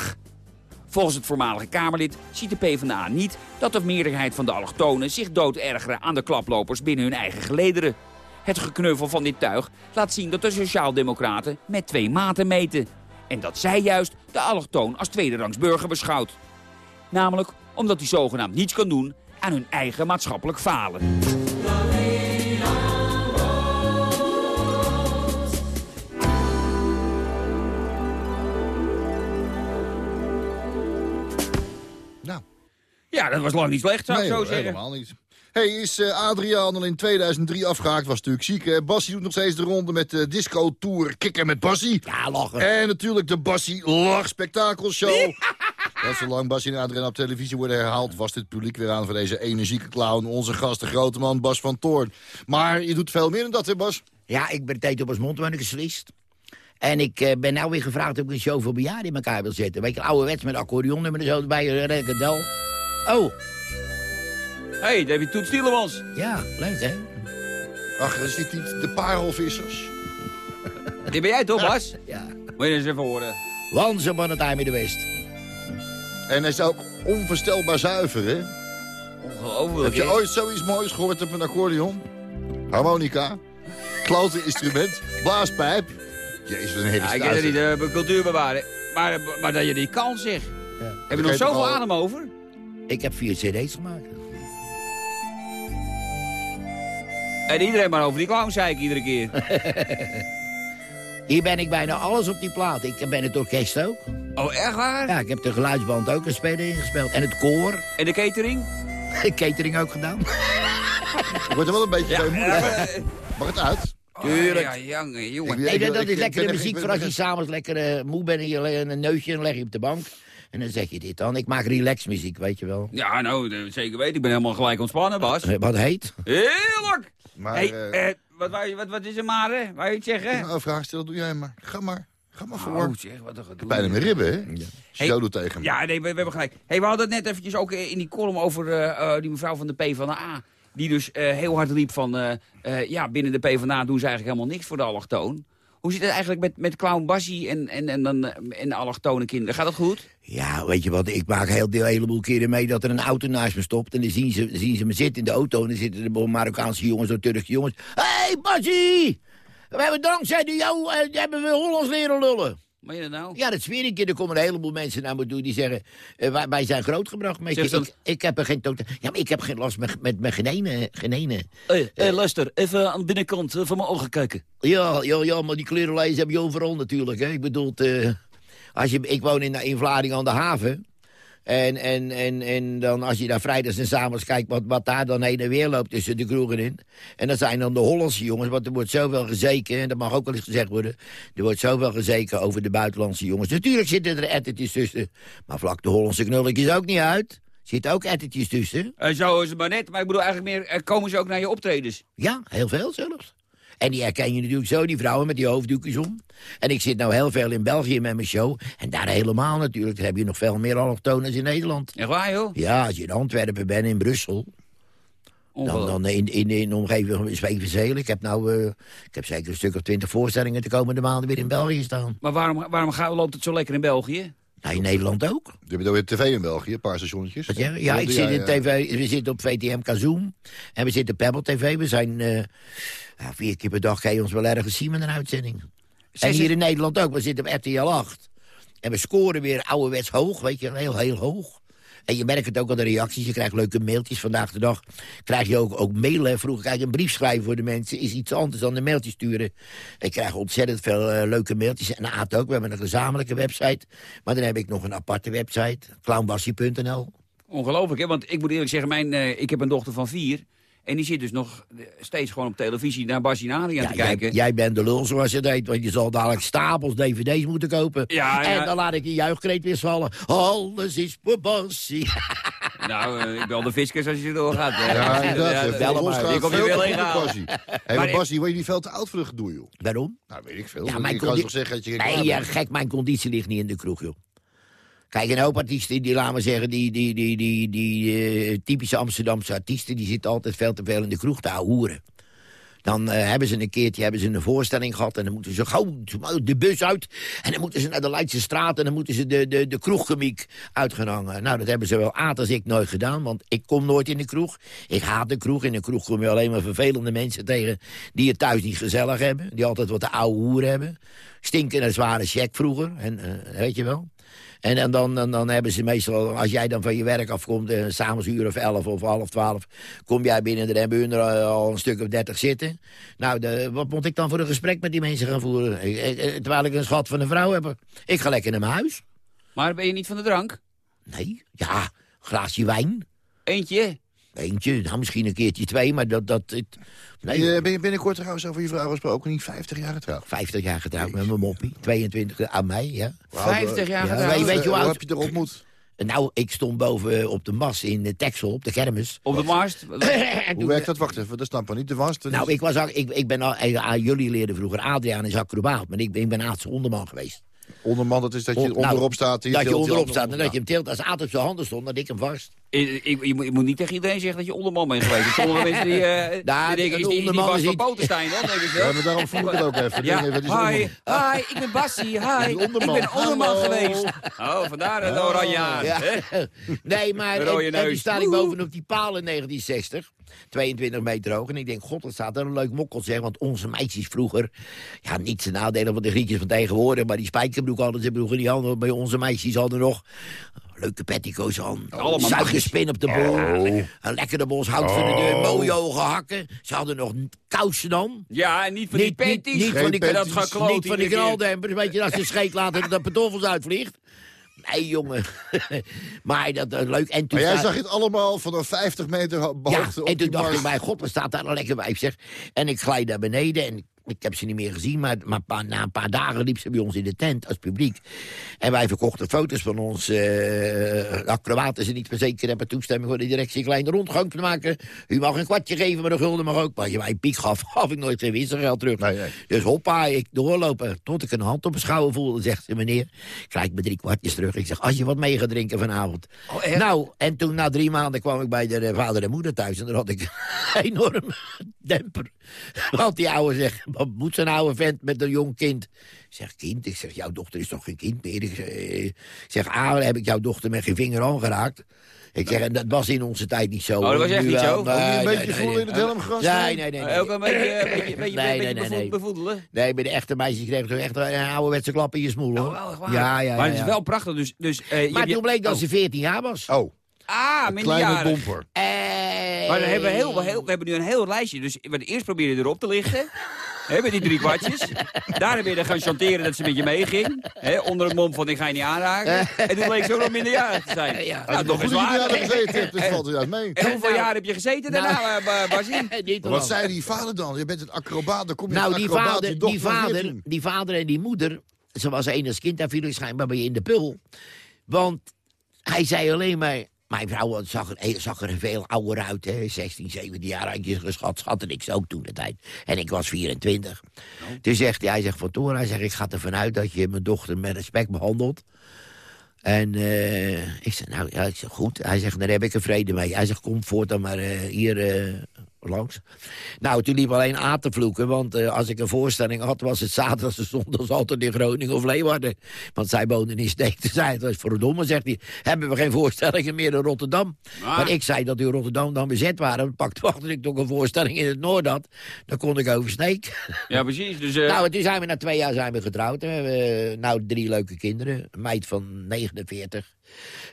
Volgens het voormalige Kamerlid ziet de PvdA niet dat de meerderheid van de allochtonen zich dood ergeren aan de klaplopers binnen hun eigen gelederen. Het geknuffel van dit tuig laat zien dat de sociaaldemocraten met twee maten meten. En dat zij juist de allochtoon als tweederangs burger beschouwt. Namelijk omdat hij zogenaamd niets kan doen aan hun eigen maatschappelijk falen. Ja, dat was lang niet slecht, zou ik Nee, zo hoor, zeggen. helemaal niet. hey, is eh, Adriaan al in 2003 afgehaakt? Was natuurlijk ziek. hè? Bassie doet nog steeds de ronde met de disco tour Kikken met Bassie. Ja, lachen. En natuurlijk de Bassie Lach Spektakelshow. Dat <laughs> zolang Bassie en Adriaan op televisie worden herhaald... was dit publiek weer aan voor deze energieke clown. Onze gast, de grote man Bas van Toorn. Maar je doet veel meer dan dat, hè Bas? Ja, ik ben tijd op als mondwoning geslist. En ik eh, ben nou weer gevraagd of ik een show voor bejaarden in elkaar wil zetten. Weet je, ouderwets met accordeonnummer er zo erbij, een rekendel. Oh, Hé, hey, David Toet Stielemans. ja, leuk hè? Ach, is dit niet de parelvissers? <laughs> Dit ben jij toch, Bas? <laughs> Ja. Moet je eens even horen. Once upon a time in the West. En hij is ook onvoorstelbaar zuiver, hè? Ongelooflijk. Heb je ooit zoiets moois gehoord op een accordeon? Harmonica, klote instrument, blaaspijp. Jezus, een hele Ja, ik ken het niet, uh, cultuur bewaren. Maar, maar dat je die kan, zeg. Heb je nog zoveel al- adem over? Ik heb vier cd's gemaakt. En iedereen maar over die clown, zei ik iedere keer. <laughs> Hier ben ik bijna alles op die plaat. Ik ben het orkest ook. Oh, echt waar? Ja, ik heb de geluidsband ook een speler ingespeeld. En het koor. En de catering? <laughs> Catering ook gedaan. <laughs> Ik word er wel een beetje weemoedig. Mag het uit? Tuurlijk. Oh, ja, jongen, jongen. Ik- Nee, dat, dat is lekkere muziek voor als je s'avonds lekker eh, moe bent en je een neusje en leg je op de bank. En dan zeg je dit dan. Ik maak relaxmuziek, weet je wel. Ja, nou, eh, zeker weten. Ik ben helemaal gelijk ontspannen, Bas. Eh, Wat heet? Heerlijk! Maar, hey, eh, wat, wat, wat is er maar, hè? Wou je het zeggen? Nou, vraag stellen doe jij maar. Ga maar. Ga maar Oh, voor. zeg, wat een gedoe. Bijna mijn ribben, hè? Zo doet tegen me. Ja, nee, we, we hebben gelijk. Hey, we hadden het net eventjes ook in die column over eh, eh, die mevrouw van de PvdA. Die dus eh, heel hard riep van, eh, eh, ja, binnen de PvdA doen ze eigenlijk helemaal niks voor de allochtoon. Hoe zit het eigenlijk met, met clown Bassie en, en, en, dan, eh, en de allochtone kinderen? Gaat dat goed? Ja, weet je wat, ik maak heel, een heleboel keren mee dat er een auto naast me stopt... en dan zien ze, zien ze me zitten in de auto en dan zitten er Marokkaanse jongens of Turkse jongens... Hé, hey, Bassie! We hebben dankzij de jou eh, hebben we Hollands leren lullen. Meen je dat nou? Ja, dat zweer ik je. Er komen een heleboel mensen naar me toe die zeggen... eh, wij, wij zijn grootgebracht met je. Zeg dan- Ik, ik heb er geen totaal... Ja, maar ik heb geen last met, met, met geen ene. Geen ene. Hé, hey, luister, even aan de binnenkant eh, van mijn ogen kijken. Ja, ja, ja, maar die klerenlijst heb je overal natuurlijk. Hè. Ik bedoel, eh, als je, ik woon in, in Vlaardingen aan de haven. En, en, en, en dan als je daar vrijdags en s'avonds kijkt wat, wat daar dan heen en weer loopt tussen de kroegen in. En dat zijn dan de Hollandse jongens, want er wordt zoveel gezeken. En dat mag ook wel eens gezegd worden. Er wordt zoveel gezeken over de buitenlandse jongens. Natuurlijk zitten er ettertjes tussen. Maar vlak de Hollandse knulletjes ook niet uit. Zitten ook ettertjes tussen. Eh, zo is het maar net, maar ik bedoel eigenlijk meer, eh, komen ze ook naar je optredens? Ja, heel veel zelfs. En die herken je natuurlijk zo, die vrouwen met die hoofddoekjes om. En ik zit nou heel veel in België met mijn show. En daar helemaal natuurlijk. Daar heb je nog veel meer allochtonen in Nederland. Echt waar, joh? Ja, als je in Antwerpen bent, in Brussel... Dan, dan in, in, in de omgeving van Spevenzelen. Ik heb nou eh, ik heb zeker een stuk of twintig voorstellingen de komende maanden weer in België staan. Maar waarom, waarom gaat, loopt het zo lekker in België? Nou, in Nederland ook. Je hebt ook tv in België, een paar stationnetjes. Je? Ja, ik zit in tv, we zitten op VTM Kazoom. En we zitten op Pebble TV. We zijn eh, ja, vier keer per dag kan je ons wel ergens zien met een uitzending. En hier in Nederland ook. We zitten op RTL 8. En we scoren weer ouderwets hoog, weet je, heel, heel hoog. En je merkt het ook aan de reacties. Je krijgt leuke mailtjes. Vandaag de dag krijg je ook, ook mailen. Vroeger je een brief schrijven voor de mensen. Is iets anders dan een mailtje sturen. Ik krijg ontzettend veel eh, leuke mailtjes. En Aad ook. We hebben een gezamenlijke website. Maar dan heb ik nog een aparte website. clownbassie.nl. Ongelooflijk, hè? Want ik moet eerlijk zeggen, mijn, eh, ik heb een dochter van vier. En die zit dus nog steeds gewoon op televisie naar Basinaria Ja, te kijken. jij bent de lul zoals je deed, want je zal dadelijk stapels dvd's moeten kopen. Ja, en ja. dan laat ik die juichkreet weer vallen. Alles is voor Bassie. <laughs> Nou, eh, ik bel de fiscus als je doorgaat. hè. Ja, inderdaad. Ja, Ja, bel hem Ons maar. Die kom je veel wel. <laughs> Hé, Maar ik- Bassie, word je niet veel te oud voor een gedoe, joh? Waarom? Nou, weet ik veel. Ja, Ja, mijn ik kan toch zeggen dat je Nee, ja, gek, mijn conditie ligt niet in de kroeg, joh. Kijk, een hoop artiesten, die, laten we zeggen, die, die, die, die, die eh, typische Amsterdamse artiesten... die zitten altijd veel te veel in de kroeg te hoeren. Dan eh, hebben ze een keertje hebben ze een voorstelling gehad... en dan moeten ze gauw de bus uit... en dan moeten ze naar de Leidse straat... en dan moeten ze de, de, de. Nou, dat hebben ze wel aard als ik nooit gedaan... want ik kom nooit in de kroeg. Ik haat de kroeg. In de kroeg kom je alleen maar vervelende mensen tegen... die het thuis niet gezellig hebben. Die altijd wat de oude hoer hebben. Stinken een zware check vroeger. En, eh, weet je wel. En, en dan, dan, dan hebben ze meestal, als jij dan van je werk afkomt, eh, s'avonds uur of elf of half twaalf, kom jij binnen, dan hebben hun er eh, al een stuk of dertig zitten. Nou, de, wat moet ik dan voor een gesprek met die mensen gaan voeren? Ik- ik- eh, terwijl ik een schat van een vrouw heb. Ik ga lekker naar mijn huis. Maar ben je niet van de drank? Nee, ja, glaasje wijn. Eentje? Eentje, nou misschien een keertje twee, maar dat... dat het, nee, Eh, Ben je binnenkort trouwens over je vrouw gesproken? Niet 50 jaar getrouwd? 50 jaar getrouwd met mijn moppie. 22 aan mij, ja. 50 jaar Ja, getrouwd? weet, weet je hoe Hoe oud? heb je er ontmoet? Nou, ik stond boven eh, op de mas in de Texel, op de kermis. Op de Marst? <coughs> en Hoe werkt dat? Wacht even, dat snap ik niet. De was er Nou, niet. ik, was, ik, ik ben al, eh, aan jullie leerden vroeger, Adriaan is acrobaat, maar ik ben, ik ben aardse onderman geweest. Onderman, dat is dat je On- nou, onderop staat. en dat je onderop staat en dat je hem tilt. Als Aad op zijn handen stond, dan ik hem vast. Ik, ik, je, moet, je moet niet tegen iedereen zeggen dat je onderman bent geweest. Sommige mensen die, eh Nou, die denken, is die, die onderman was is van Potenstein, hoor. ze. Ja, maar daarom vroeg ik het ook even. Ja, hi, hi, ik ben Bassie, hi. Ik ben onderman Hallo. geweest. Oh, vandaar het oranje. Ja. hè? Nee, maar en, en toen neus. sta ik bovenop die paal in 1960. 22 meter hoog. En ik denk, god, dat staat er een leuk mokkel zeg. Want onze meisjes vroeger... Ja, niet ten nadele van de Griekjes van tegenwoordig... maar die spijkerbroek hadden ze vroeger niet hadden. Bij onze meisjes hadden nog leuke petticoats aan. Allemaal Suikerspin op de bol. Een lekkere bos hout van de deur. Mooie ogen hakken. Ze hadden nog kousen dan. Ja, en niet van die Niet, niet, van die, dat gekloot niet van die knaldempers. Weet je, als je scheet laat dat de pantoffels uitvliegt. Nee, jongen. <laughs> maar dat is leuk. En toen Maar jij zag het allemaal vanaf 50 meter ja, hoogte op en toen dacht ik, mijn god, wat staat daar een lekker wijf, zeg. En ik glijd naar beneden en Ik heb ze niet meer gezien, maar, maar na een paar dagen liep ze bij ons in de tent als publiek. En wij verkochten foto's van ons. eh acrobaten ze niet verzekerd hebben toestemming voor de directie een kleine rondgang te maken. U mag een kwartje geven, maar de gulden mag ook. Maar als je mij een piek gaf, <laughs> gaf ik nooit geen wisselgeld terug. Dus hoppa, ik doorlopen. Tot ik een hand op mijn schouder voelde, zegt ze, meneer, krijg me drie kwartjes terug. Ik zeg, als je wat mee gaat drinken vanavond. nou, en toen na drie maanden kwam ik bij de eh, vader en moeder thuis. En daar had ik <laughs> een enorme demper. Want die ouwe zegt, wat moet zo'n oude vent met een jong kind? Ik zeg, kind? Ik zeg, jouw dochter is toch geen kind meer? Ik zeg, eh, ik zeg ah, heb ik jouw dochter met geen vinger aangeraakt. Ik zeg, en dat was in onze tijd niet zo. Oh, dat was echt Nu niet zo? Een nee, beetje nee, voelen nee. in het helmgras? Nee, nee, nee. nee. Ook <laughs> een beetje, een beetje, beetje, Nee, beetje nee, nee, bevoed- nee. bevoedelen? Nee, bij de echte meisjes kregen toch echt een ouderwetse klap in je smoel, hoor. Waar. Ja, ja, maar ja. het is ja. wel prachtig. Dus, dus, eh, Maar toen bleek dat oh. ze 14 jaar was. Oh. Ah, minderjarig. Eh, Maar dan hebben we, heel, heel, we hebben nu een heel lijstje. Dus we eerst probeer je erop te lichten. <laughs> Hè, met die drie kwartjes. Daar ben je dan gaan chanteren dat ze met je meeging. Hè, onder het mom van ik ga je niet aanraken. <laughs> En toen bleek ze ook nog minderjarig te zijn. Ja. Nou, toch Goed dat je gezeten hebt, dus valt mee. En hoeveel jaar heb je gezeten daarna, eh, Ba- Basie? <laughs> Wat zei die vader dan? Je bent een acrobaat, dan kom je Nou, die vader, die, vader, 14. die vader en die moeder... ze was één als kind, daar viel ik schijnbaar bij in de pul. Want hij zei alleen maar... Mijn vrouw zag er, zag er veel ouder uit, hè? 16, 17 jaar had je geschat. Schatte ik ze ook toen de tijd. En ik was 24. Toen zegt hij, hij zegt van Tora, hij zegt, ik ga ervan uit dat je mijn dochter met respect behandelt. En eh, ik zeg, nou ja, ik zeg, goed. Hij zegt, daar heb ik er vrede mee. Hij zegt, kom voort dan maar eh, hier eh, langs. Nou, toen liep alleen aan te vloeken, want eh, als ik een voorstelling had... was het zaterdag en zondags altijd in Groningen of Leeuwarden. Want zij woonden in Steek. Toen zei is verdomme, zegt hij, hebben we geen voorstellingen meer in Rotterdam. Ah. Maar ik zei dat in Rotterdam dan bezet waren. Pakte wacht ik toch een voorstelling in het Noord had. Dan kon ik over Sneek. Ja, precies. Dus, eh, Nou, en toen zijn we na twee jaar zijn we getrouwd. En we hebben eh, nou drie leuke kinderen. Een meid van 49.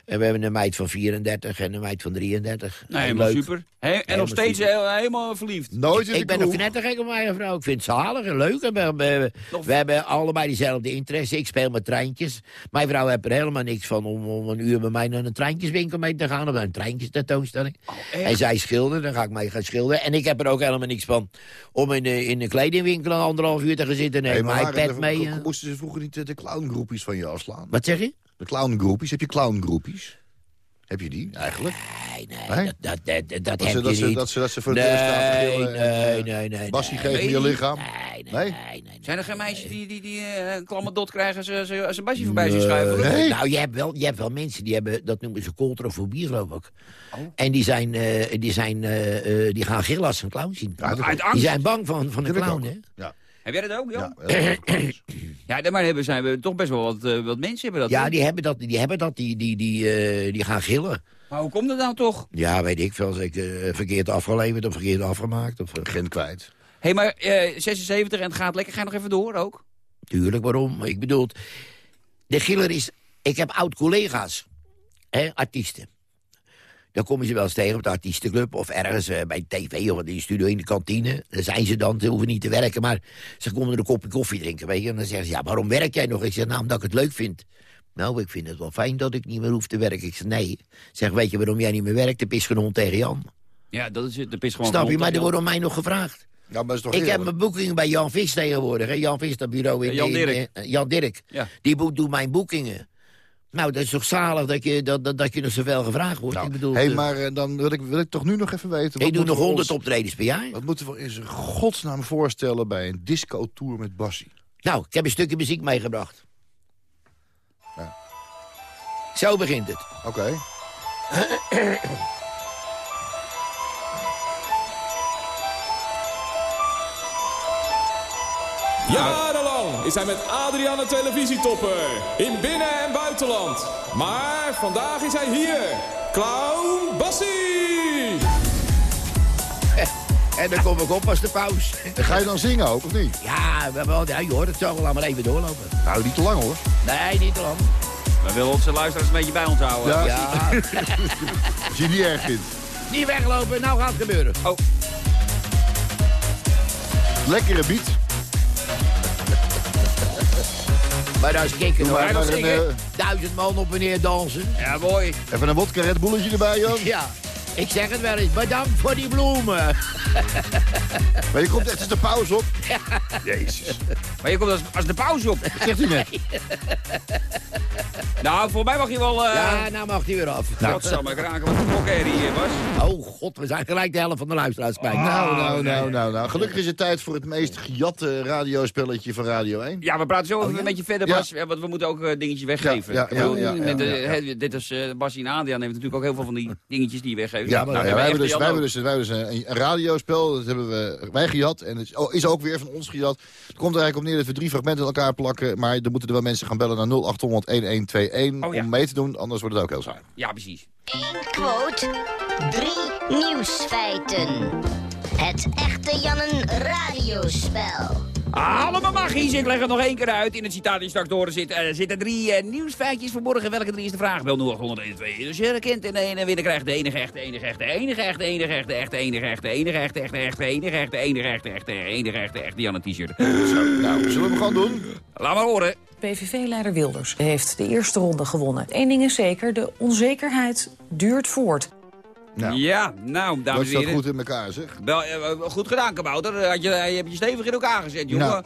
En we hebben een meid van 34 en een meid van 33. nee, helemaal leuk. super. En Helemaal nog steeds heel- helemaal verliefd. Nooit Ik ben nog kroeg. knettergek op mijn vrouw. Ik vind het zalig en leuk. En We, we, Nog- we hebben allebei diezelfde interesse. Ik speel met treintjes. Mijn vrouw heeft er helemaal niks van om, om een uur met mij naar een treintjeswinkel mee te gaan. Of naar een treintjestentoonstelling. Oh, en zij schilderen, dan ga ik mee gaan schilderen. En ik heb er ook helemaal niks van om in, de- in een kledingwinkel een anderhalf uur te gaan zitten. Nee, Hey, mijn iPad mee. eh. Moesten ze vroeger niet de, clowngroepies van je afslaan? Wat zeg je? De clowngroepies, heb je clowngroepies? Heb je die eigenlijk? Nee, nee, Nee? dat, dat, dat, dat, Dat heb ze, je dat, ze, dat, ze, dat ze voor het nee, nee, eh, nee, nee. Bassie, nee. geef me Weet je lichaam. Nee, nee, Nee? nee, nee, nee. Zijn er geen meisjes die, die, die eh, een klamme dot krijgen als ze- ze- als een basje voorbij zien schuiven? Nee. Nou, je hebt, wel, je hebt wel mensen die hebben, dat noemen ze coltrofobie, geloof ik. Oh. En die, zijn, eh, die, zijn, eh, eh, die gaan gillen als ze een clown zien. Ja, dat Uit ook. angst? Die zijn bang van, van een clown, hè? Ja, Heb jij dat ook, joh? ja. <coughs> Ja, maar hebben, zijn we toch best wel wat, eh, wat mensen hebben dat. Ja, die hebben dat, die, hebben dat, die, die, die, eh, die gaan gillen. Maar hoe komt dat nou toch? Ja, weet ik veel. Ik, eh, verkeerd afgeleverd of verkeerd afgemaakt. Of, Gent kwijt. Hé, hey, maar eh, 76 en het gaat lekker. Ga je nog even door ook? Tuurlijk, waarom? Ik bedoel, de giller is... Ik heb oud-collega's, hè, artiesten. Dan kom je ze wel eens tegen op de artiestenclub... of ergens eh, bij tv of in de studio in de kantine. Dan zijn ze dan, ze hoeven niet te werken... maar ze komen er een kopje koffie drinken, weet je. En dan zeggen ze, ja, waarom werk jij nog? Ik zeg, nou, omdat ik het leuk vind. Nou, ik vind het wel fijn dat ik niet meer hoef te werken. Ik zeg, nee. Ik zeg, weet je waarom jij niet meer werkt? De pisgenhond tegen Jan. Ja, dat is het. De pis gewoon Snap je? Maar er wordt om mij nog gevraagd. Ja, maar is toch Ik heb mijn boekingen bij Jan Vis tegenwoordig. Hè? Jan Vis, dat bureau in... Jan in- Dirk. eh, Jan Dirk. Ja. Die doet mijn boekingen. Nou, dat is toch zalig dat je, dat, dat, dat je nog zoveel gevraagd wordt. Nou, ik bedoel, hey, eh, maar eh, dan wil ik, wil ik toch nu nog even weten... ik doe nog we 100 ons- optredens per jaar. Wat moeten we in zijn godsnaam voorstellen bij een disco-tour met Bassie? Nou, ik heb een stukje muziek meegebracht. Ja. Zo begint het. Oké. Jarenlang is hij met Adriaan televisietopper. In binnen- en buitenland. Maar vandaag is hij hier. Clown Bassie. En dan kom ik op als de paus. En ga je dan zingen ook, of niet? Ja, we hebben wel, ja, je hoort het zo. Laat maar even doorlopen. Nou, niet te lang hoor. Nee, niet te lang. We willen onze luisteraars een beetje bij ons houden. Ja. Ja, <laughs> Als je het niet erg vindt. niet weglopen. Nou gaat het gebeuren. Oh, Lekkere beat. Maar dat is hoor. een, Zingen. eh, Duizend man op en neer dansen. ja, mooi. even een wodka Red Bulletje erbij, Jan. Ja. Ik zeg het wel eens, bedankt voor die bloemen. <laughs> Maar je komt echt eens de pauze op. Jezus. Maar je komt als, als de pauze op. Zegt u net. <laughs> Nou, voor mij mag je wel... eh Ja, nou mag hij weer af. Godsamme, kraken wat een bokherrie hier was. Oh god, we zijn gelijk de helft van de luisteraars kwijt. Nou, nou, nou, nou, nou. Gelukkig is het tijd voor het meest gejatte radiospelletje van Radio 1. Ja, we praten zo Oh, even een beetje verder, Ja. Bas. Want we moeten ook eh, dingetjes weggeven. Ja, ja, ja, ja, met de- ja, ja. hè, Dit is uh, Bas en Adriaan heeft natuurlijk ook heel veel van die dingetjes die je Ja, Nou, maar we wij, hebben dus, wij, hebben dus, wij hebben dus een, een radiospel, dat hebben we, wij gejat. En het is, oh, is ook weer van ons gejat. Het komt er eigenlijk op neer dat we drie fragmenten in elkaar plakken. Maar er moeten er wel mensen gaan bellen naar 0800 1121 Oh, ja. om mee te doen. Anders wordt het ook heel saai. Ja, precies. Quote, drie nieuwsfeiten. Het echte Jannen radiospel. Allemaal magisch. Ik leg het nog één keer uit. In het citaat die straks horen zit, eh, zitten drie eh, nieuwsfeitjes verborgen. Welke drie is de vraag? Wel 0802. Dus je herkent in de ene winnen krijgt de enige echte, enige echte, enige echte, enige echte, echte, enige echte, enige echte, echte, echte, enige echte, enige echte, echte, enige echte, echte, Jan een t-shirt. Zo, nou, zullen we hem gewoon doen? Laat maar horen. PVV-leider Wilders heeft de eerste ronde gewonnen. Eén ding is zeker, de onzekerheid duurt voort. Nou, Ja, nou, dat dames en staat heren. goed in elkaar, zeg. Wel, eh, goed gedaan, kabouter. Had je, je hebt je stevig in elkaar gezet, jongen. Nou.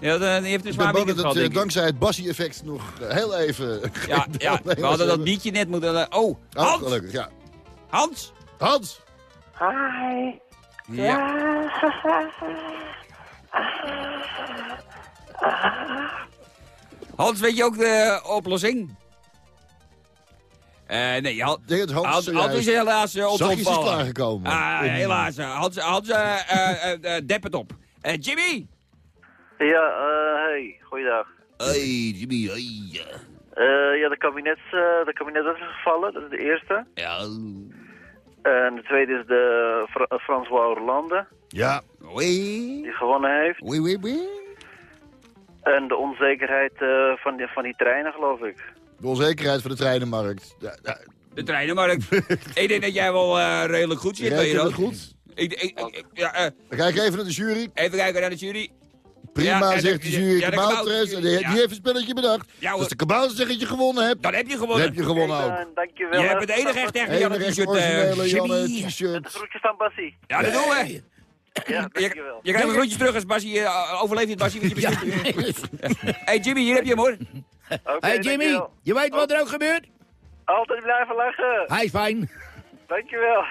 Ja, dan- die heeft een Ik ben bang dat gehad, het, eh, dankzij het Bassie-effect nog eh, heel even... <laughs> Ja, ja, we hadden dat liedje net moeten... eh, Oh, Oh, Hans! gelukkig, ja. Hans! Hans! Hi. Ja. <laughs> Hans, weet je ook de oplossing? Eh, nee, zojuist Hans is helaas uh, zachtjes is klaargekomen. Ah, helaas. eh, Hans, Hans eh, eh, eh, eh, dep het op. Jimmy! Ja, eh, hey, goeiedag. Hey, Jimmy, hey. Eh, ja, de kabinet, eh, de kabinet is gevallen, dat is de eerste. Ja. En de tweede is de Fra François Hollande, Ja. Oei. die gewonnen heeft. Wee, wee, wee. En de onzekerheid eh, van, die, van die treinen, geloof ik. De onzekerheid van de treinenmarkt. Ja, ja, De treinenmarkt. <laughs> ik denk dat jij wel eh, redelijk goed zit. Je het dat? goed? Ik, ik, ik- ik- ja, eh, Dan kijk even naar de jury. even kijken naar de jury. Prima, Ja, en zegt de- de jury. ja, de Kabouterres. kabouter- En die, die ja. heeft een spelletje bedacht. Ja. Als de kabouter zegt dat je gewonnen hebt, Dan heb je dan gewonnen. heb je gewonnen ook. Dankjewel. Je hebt het enige echt echt t-shirt. eh, Janne Jimmy. De t-shirt. groetjes van Bassie. Ja, dat doen we. Ja, Je, dankjewel. je krijgt een groetje terug als Bassie. eh, overleef je het, Bassie? want je bent- <laughs> hey Jimmy, hier heb je hem hoor. Oké, Hey Jimmy, dankjewel. je weet wat er ook gebeurt? Altijd blijven lachen. Hij is fijn. Dankjewel.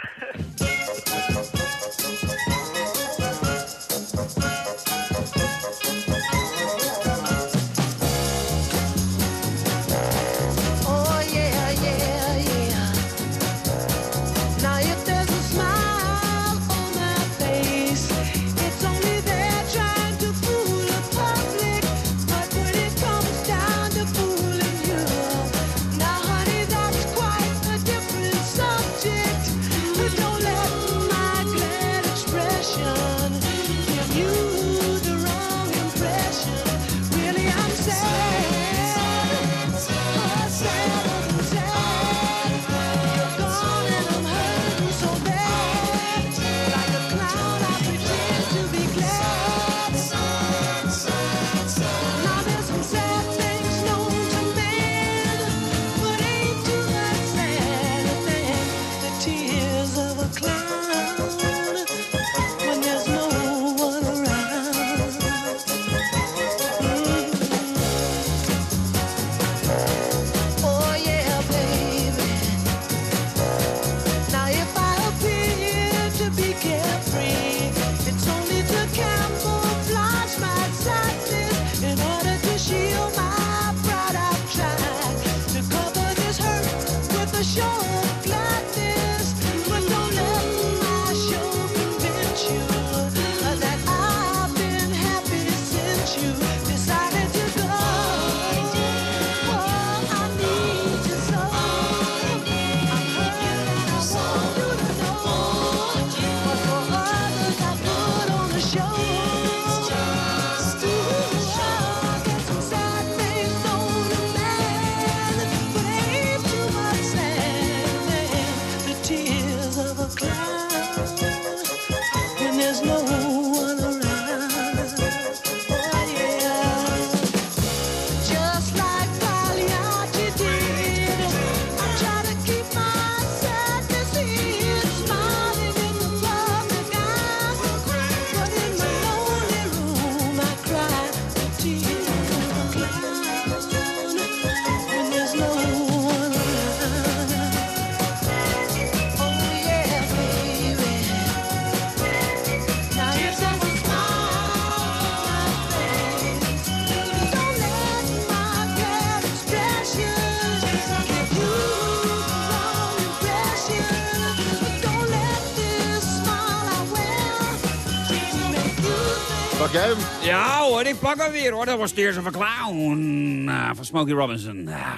Hem weer hoor. Dat was Tears of a Clown ah, van Smokey Robinson. Ah.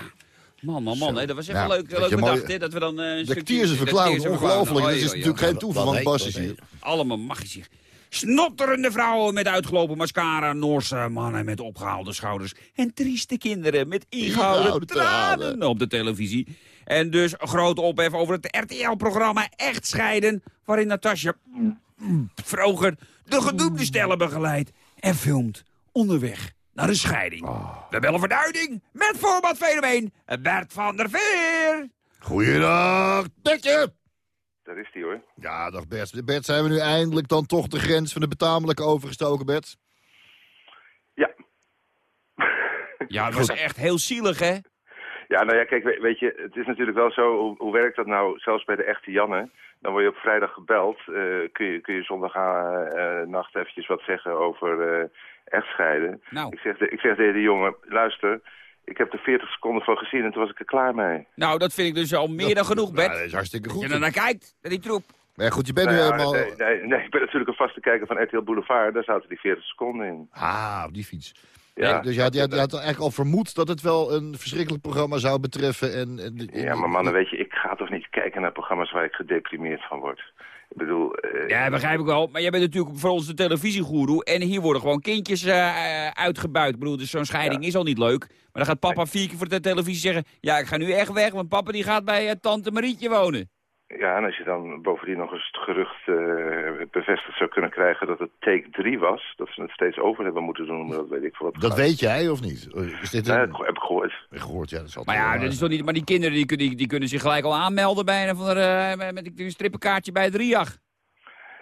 Man, man, man, dat was even Ja, leuk, dat leuk je bedacht, mooi- hè, dat we dan eh, een De. Tears of a de Clown, ongelooflijk. Dat is natuurlijk geen toeval, want Bas is hier. Allemaal mag je zich. Snotterende vrouwen met uitgelopen mascara, Noorse mannen met opgehaalde schouders... en trieste kinderen met ingehouden tranen op de televisie. En dus grote ophef over het RTL-programma Echt Scheiden... waarin Natasja Vroger de gedoemde stellen begeleidt... en filmt onderweg naar een scheiding. We bellen verduiding met voorbaat fenomeen Bert van der Veer. Goeiedag, Bertje! Daar is die hoor. Ja, dag Bert. Bert, zijn we nu eindelijk dan toch de grens van de betamelijke overgestoken, Bert? Ja, het was echt heel zielig, hè? Ja, nou ja, kijk, we- weet je, het is natuurlijk wel zo, hoe, hoe werkt dat nou, zelfs bij de echte Janne? Dan word je op vrijdag gebeld, eh, kun, je, kun je zondag eh, eh, nacht eventjes wat zeggen over eh echtscheiden. Nou. Ik, zeg, de- ik zeg tegen die jongen, luister, ik heb er 40 seconden van gezien en toen was ik er klaar mee. Nou, dat vind ik dus al meer dan genoeg, Bert. dat is hartstikke goed. Als je er naar kijkt, naar die troep. Maar goed, je bent Nou nu ja, helemaal... nee, nee, nee, ik ben natuurlijk een vaste kijker van RTL Boulevard, daar zaten die 40 seconden in. Ah, op die fiets. Ja. Nee, dus je had, je, had, je had eigenlijk al vermoed dat het wel een verschrikkelijk programma zou betreffen. En, en, Ja, maar mannen, weet je, ik ga toch niet kijken naar programma's waar ik gedeprimeerd van word. Ik bedoel... eh, Ja, begrijp ik wel. Maar jij bent natuurlijk voor ons de televisiegoeroe. En hier worden gewoon kindjes eh, uitgebuit. Ik bedoel, dus zo'n scheiding is al niet leuk. Maar dan gaat papa vier keer voor de televisie zeggen... Ja, ik ga nu echt weg, want papa die gaat bij tante Marietje wonen. Ja, en als je dan bovendien nog eens het gerucht eh, bevestigd zou kunnen krijgen dat het take 3 was, dat ze het steeds over hebben moeten doen, dat weet ik veel wat. Dat weet jij of niet? Is dit Ja, een... heb, ik- heb ik gehoord. gehoord, ja. Dat is Maar altijd ja, wel, dat is toch niet, maar die kinderen die, kunnen- die, die kunnen zich gelijk al aanmelden bij een of andere, eh, met een strippenkaartje bij het RIAG.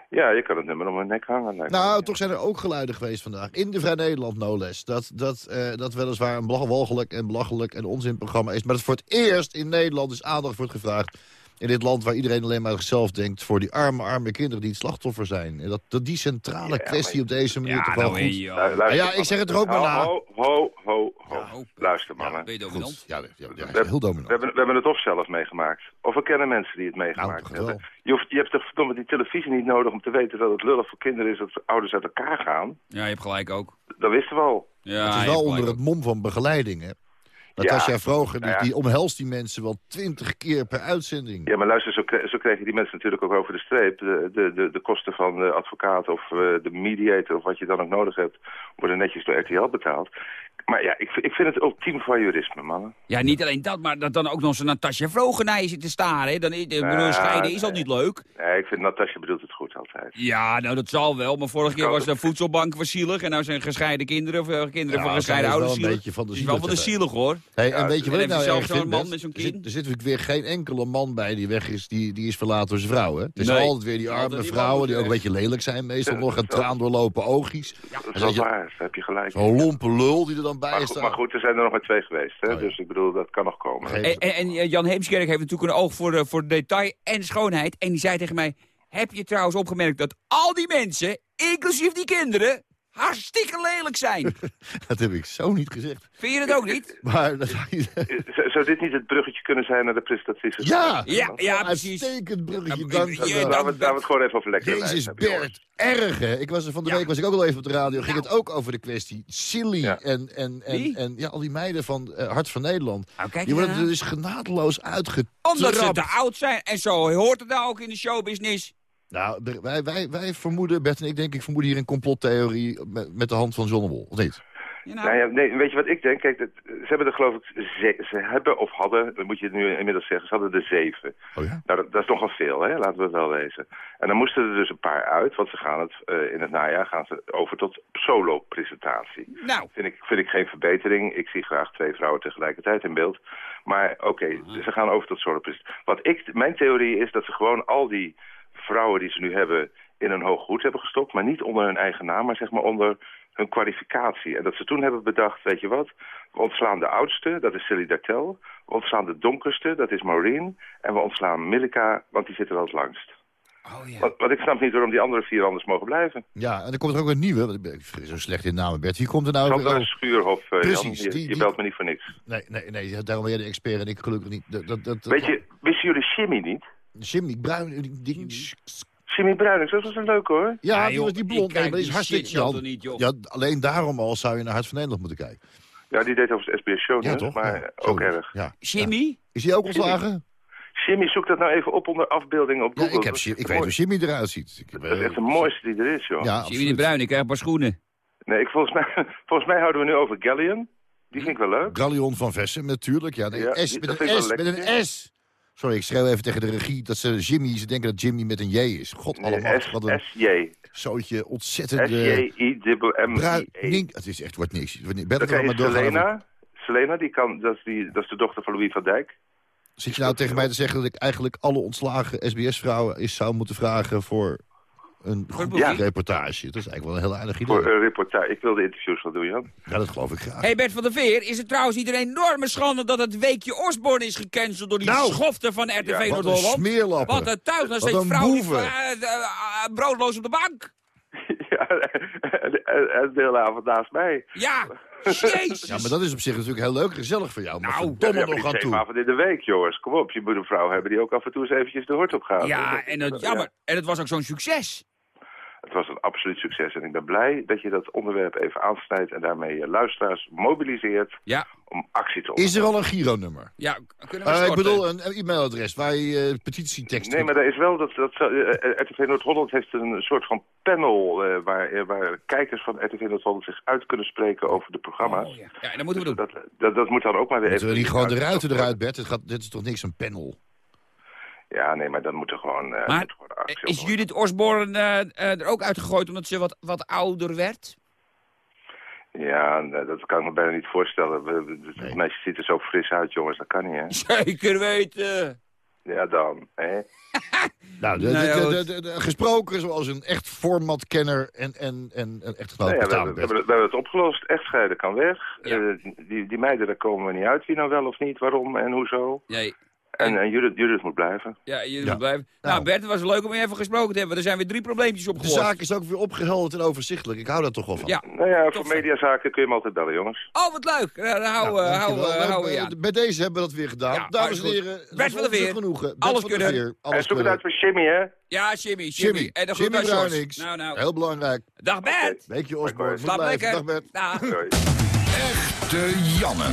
Ja, je kan het nummer om mijn nek hangen. me. Nou, toch zijn er ook geluiden geweest vandaag. In de Vrij Nederland, no less. Dat, dat, eh, dat weliswaar een belach- walgelijk en belachelijk en onzinprogramma is. Maar dat voor het eerst in Nederland is aandacht wordt gevraagd. In dit land waar iedereen alleen maar aan zichzelf denkt... voor die arme, arme kinderen die het slachtoffer zijn. En dat, dat die centrale kwestie op deze manier toch wel nou, goed... eh, joh. Nou Luister, ja, ik zeg het er ook maar na. Ho, ho, ho, ho. Luister, mannen. ben je dominant? Ja, ja, ja, we, hebben- we, hebben, we hebben het of zelf meegemaakt. Of we kennen mensen die het meegemaakt Nou, hebben. Je, hoeft, je hebt toch verdomme die televisie niet nodig om te weten dat het lullig voor kinderen is dat ouders uit elkaar gaan. Ja, je hebt gelijk ook. Dat wisten we al. Ja, het is wel onder het mom van begeleiding, hè? Natasja Vroger, die, nou ja. die omhelst die mensen wel twintig keer per uitzending. Ja, maar luister, zo, kre- zo kregen die mensen natuurlijk ook over de streep. De, de, de, de kosten van de advocaat of eh, de mediator of wat je dan ook nodig hebt... worden netjes door RTL betaald. Maar ja, ik, vind- ik vind het ultiem voyeurisme, mannen. Ja, niet alleen dat, maar dat dan ook nog zo'n Natasja Vroger naar je zit te staren. Hè? Dan, ik bedoel, Nou, scheiden is al niet leuk. Nee, ik vind Natasja bedoelt het goed altijd. Ja, nou dat zal wel. Maar vorige keer was de voedselbank was zielig. En nou zijn gescheiden kinderen of eh, kinderen Ja, van gescheiden zij is wel ouders een zielig. beetje van de Die is wel van de zielig hoor. Hey, en weet je wat ik nou zelf erg zo'n vind, man Bert? met zo'n Er zit, kind. er zit natuurlijk weer geen enkele man bij die weg is, die, die is verlaten door zijn vrouw. Hè? Het is Nee. altijd weer die arme vrouwen die ook een beetje lelijk zijn. Meestal Ja, nog een is traan doorlopen oogjes. Dat is waar, heb je gelijk. Zo'n lompe lul die er dan bij Maar goed, staat. maar goed, er zijn er nog maar twee geweest. Oh, Hè? Dus ik bedoel, dat kan nog komen. En, en, en Jan Heemskerk heeft natuurlijk een oog voor, voor detail en schoonheid. En die zei tegen mij, heb je trouwens opgemerkt dat al die mensen, inclusief die kinderen, hartstikke lelijk zijn? <laughs> Dat heb ik zo niet gezegd. Vind je het ook niet? <laughs> Maar dat Zou, zou dit niet het bruggetje kunnen zijn naar de presentatrice? Ja! Ja, ja, precies. Uitstekend bruggetje, Ja, dank je wel. Laten we, het gewoon even over lekker Jezus, Bert, erg hè. Ik was er van de week was ik ook al even op de radio. Ging het ook over de kwestie Silly en, en, en, Wie? en ja, al die meiden van eh, Hart van Nederland. kijk die worden ja. er dus genadeloos uitgetrapt. Omdat ze te oud zijn. En zo hoort het nou ook in de showbusiness. Nou, wij, wij, wij vermoeden, Bert en ik denk ik vermoeden hier een complottheorie met, met de hand van John de Wol, of niet? Nou ja, nee, weet je wat ik denk? Kijk, dat, ze hebben er geloof ik, ze, ze hebben of hadden, dat moet je nu inmiddels zeggen, ze hadden er zeven. Oh ja? Nou, dat, dat is nogal veel, hè? laten we het wel wezen. En dan moesten er dus een paar uit, want ze gaan het eh, in het najaar gaan ze over tot solo-presentatie. Nou. Vind ik, vind ik geen verbetering. Ik zie graag twee vrouwen tegelijkertijd in beeld. Maar oké, ze gaan over tot solo-presentatie. Wat ik, mijn theorie is dat ze gewoon al die vrouwen die ze nu hebben in een hoog goed hebben gestopt, maar niet onder hun eigen naam, maar zeg maar onder hun kwalificatie. En dat ze toen hebben bedacht, weet je wat, we ontslaan de oudste, dat is Silly Dartel. We ontslaan de donkerste, dat is Maureen. En we ontslaan Milika, want die zit er wel het langst. Oh, ja. want, want ik snap niet waarom die andere vier anders mogen blijven. Ja, en er komt er ook een nieuwe. want ik ben zo slecht in namen, Bert. Wie komt er nou Sandra weer? Schuurhof, eh, Precies, Jan, je, die- je die- belt me niet voor niks. Nee, nee, nee, daarom ben jij de expert en ik gelukkig niet. Dat, dat, dat, Weet je, wisten jullie Jimmy niet? Jimmy Bruin, die. Jimmy Bruinings, dat was een leuke hoor. Ja, die joh, was die blond. Nee, maar die is die hartstikke... shitshow Ja, toch niet, joh. ja, alleen daarom al zou je naar Hart van Nederland moeten kijken. Ja, die deed over de SBS Show, Ja, hè, toch? maar Ja, ook erg. Ja. Jimmy? Is hij ook ontslagen? Jimmy, zoek dat nou even op onder afbeeldingen op Ja, Google. ik, heb, ik weet mooi. hoe Jimmy eruit ziet. Ik heb, Dat is eh, echt de mooiste die er is, joh. Ja, Jimmy de. Bruin, ik krijg een paar schoenen. Nee, ik, volgens, mij, <laughs> volgens mij houden we nu over Galleon. Die vind ik wel leuk. Gallion van Vessen, natuurlijk. Ja, nee, Ja, S, die- met een S, met een. S. Sorry, ik schreeuw even tegen de regie dat ze Jimmy, ze denken dat Jimmy met een J is. God allemaal, wat een SJ. zootje ontzettend... S-J-I-M-M-I-E. het is echt, wordt niks. Dan maar. Selena. Selena, die kan, dat, is die, dat is de dochter van Louis van Dijk. Zit je nou tegen mij te zeggen dat ik eigenlijk alle ontslagen SBS-vrouwen eens zou moeten vragen voor een goede Ja. reportage? Dat is eigenlijk wel een heel aardig idee. Voor een reportage. Ik wil de interviews wel doen, Jan. Ja, dat geloof ik graag. hey Bert van der Veer, is het trouwens niet een enorme schande dat het weekje Osborne is gecanceld door die Nou, schoften van RTV wat een Noord-Holland? smeerlappen. Wat een thuis, dan Wat steeds een vrouw die, eh, eh, eh, broodloos op de bank. <laughs> Ja, en, en, en de hele avond naast mij. Ja, jezus. Ja, maar dat is op zich natuurlijk heel leuk, gezellig voor jou. Maar Nou, verdomme Ja, maar nog aan toe. avonden in de week, jongens. Kom op, je moet een vrouw hebben die ook af en toe eens eventjes de hort op gaat. Ja, en het, ja, maar, en het was ook zo'n succes. Het was een absoluut succes en ik ben blij dat je dat onderwerp even aansnijdt... en daarmee je luisteraars mobiliseert ja. om actie te ondernemen. Is er al een Giro-nummer? Ja, kunnen we Eh, ik bedoel, een, e-mailadres waar je uh, petitietekst... Nee, maar daar is wel dat, dat eh, RTV Noord-Holland heeft een soort van panel eh, waar, eh, waar kijkers van RTV Noord-Holland zich uit kunnen spreken over de programma's. Oh, ja. ja, en dat moeten we doen. Dat, dat, dat moet dan ook maar weer Moeten even... we niet gewoon de ruiten eruit, Bert? Het gaat, dit is toch niks een panel? Ja, nee, maar dan moet er gewoon, eh, Maar moet gewoon actie Is Judith Osborne eh, eh, er ook uitgegooid omdat ze wat, wat ouder werd? Ja, nee, dat kan ik me bijna niet voorstellen. Het meisje ziet er zo fris uit, jongens. Dat kan niet, hè? Zeker weten. Ja, dan. Hè? <laughs> Nou, de, Nou ja, de- goed. de- de- de- gesproken zoals een echt formatkenner en, en, en een echt Nou groot ja, we, hebben, we, hebben, we hebben het opgelost. Echtscheiden kan weg. Eh, die, die meiden, daar komen we niet uit. Wie nou wel of niet, waarom en hoezo. Nee. En, en Judith, Judith moet blijven. Ja, jullie Ja. blijven. Nou, Bert, het was leuk om je even gesproken te hebben. Er zijn weer drie probleempjes De opgelost. zaak is ook weer opgehelderd en overzichtelijk. Ik hou daar toch wel van. Ja. Nou ja, voor mediazaken kun je hem altijd bellen, jongens. Oh, wat leuk. Ja, dan hou, Dankjewel. hou, we Eh, aan. Bij deze hebben we dat weer gedaan. Ja, Dames alles en heren, het Bert van der Veer. genoegen. Bert Alles van kunnen. En zoek het uit voor Jimmy, hè? Ja, Jimmy, Jimmy. Jimmy, En dan Jimmy. Bruinings. Nou, nou. Heel belangrijk. Dag Bert. Weekje Osborne. Slaap lekker. Dag Bert. Doei. Echte Janne.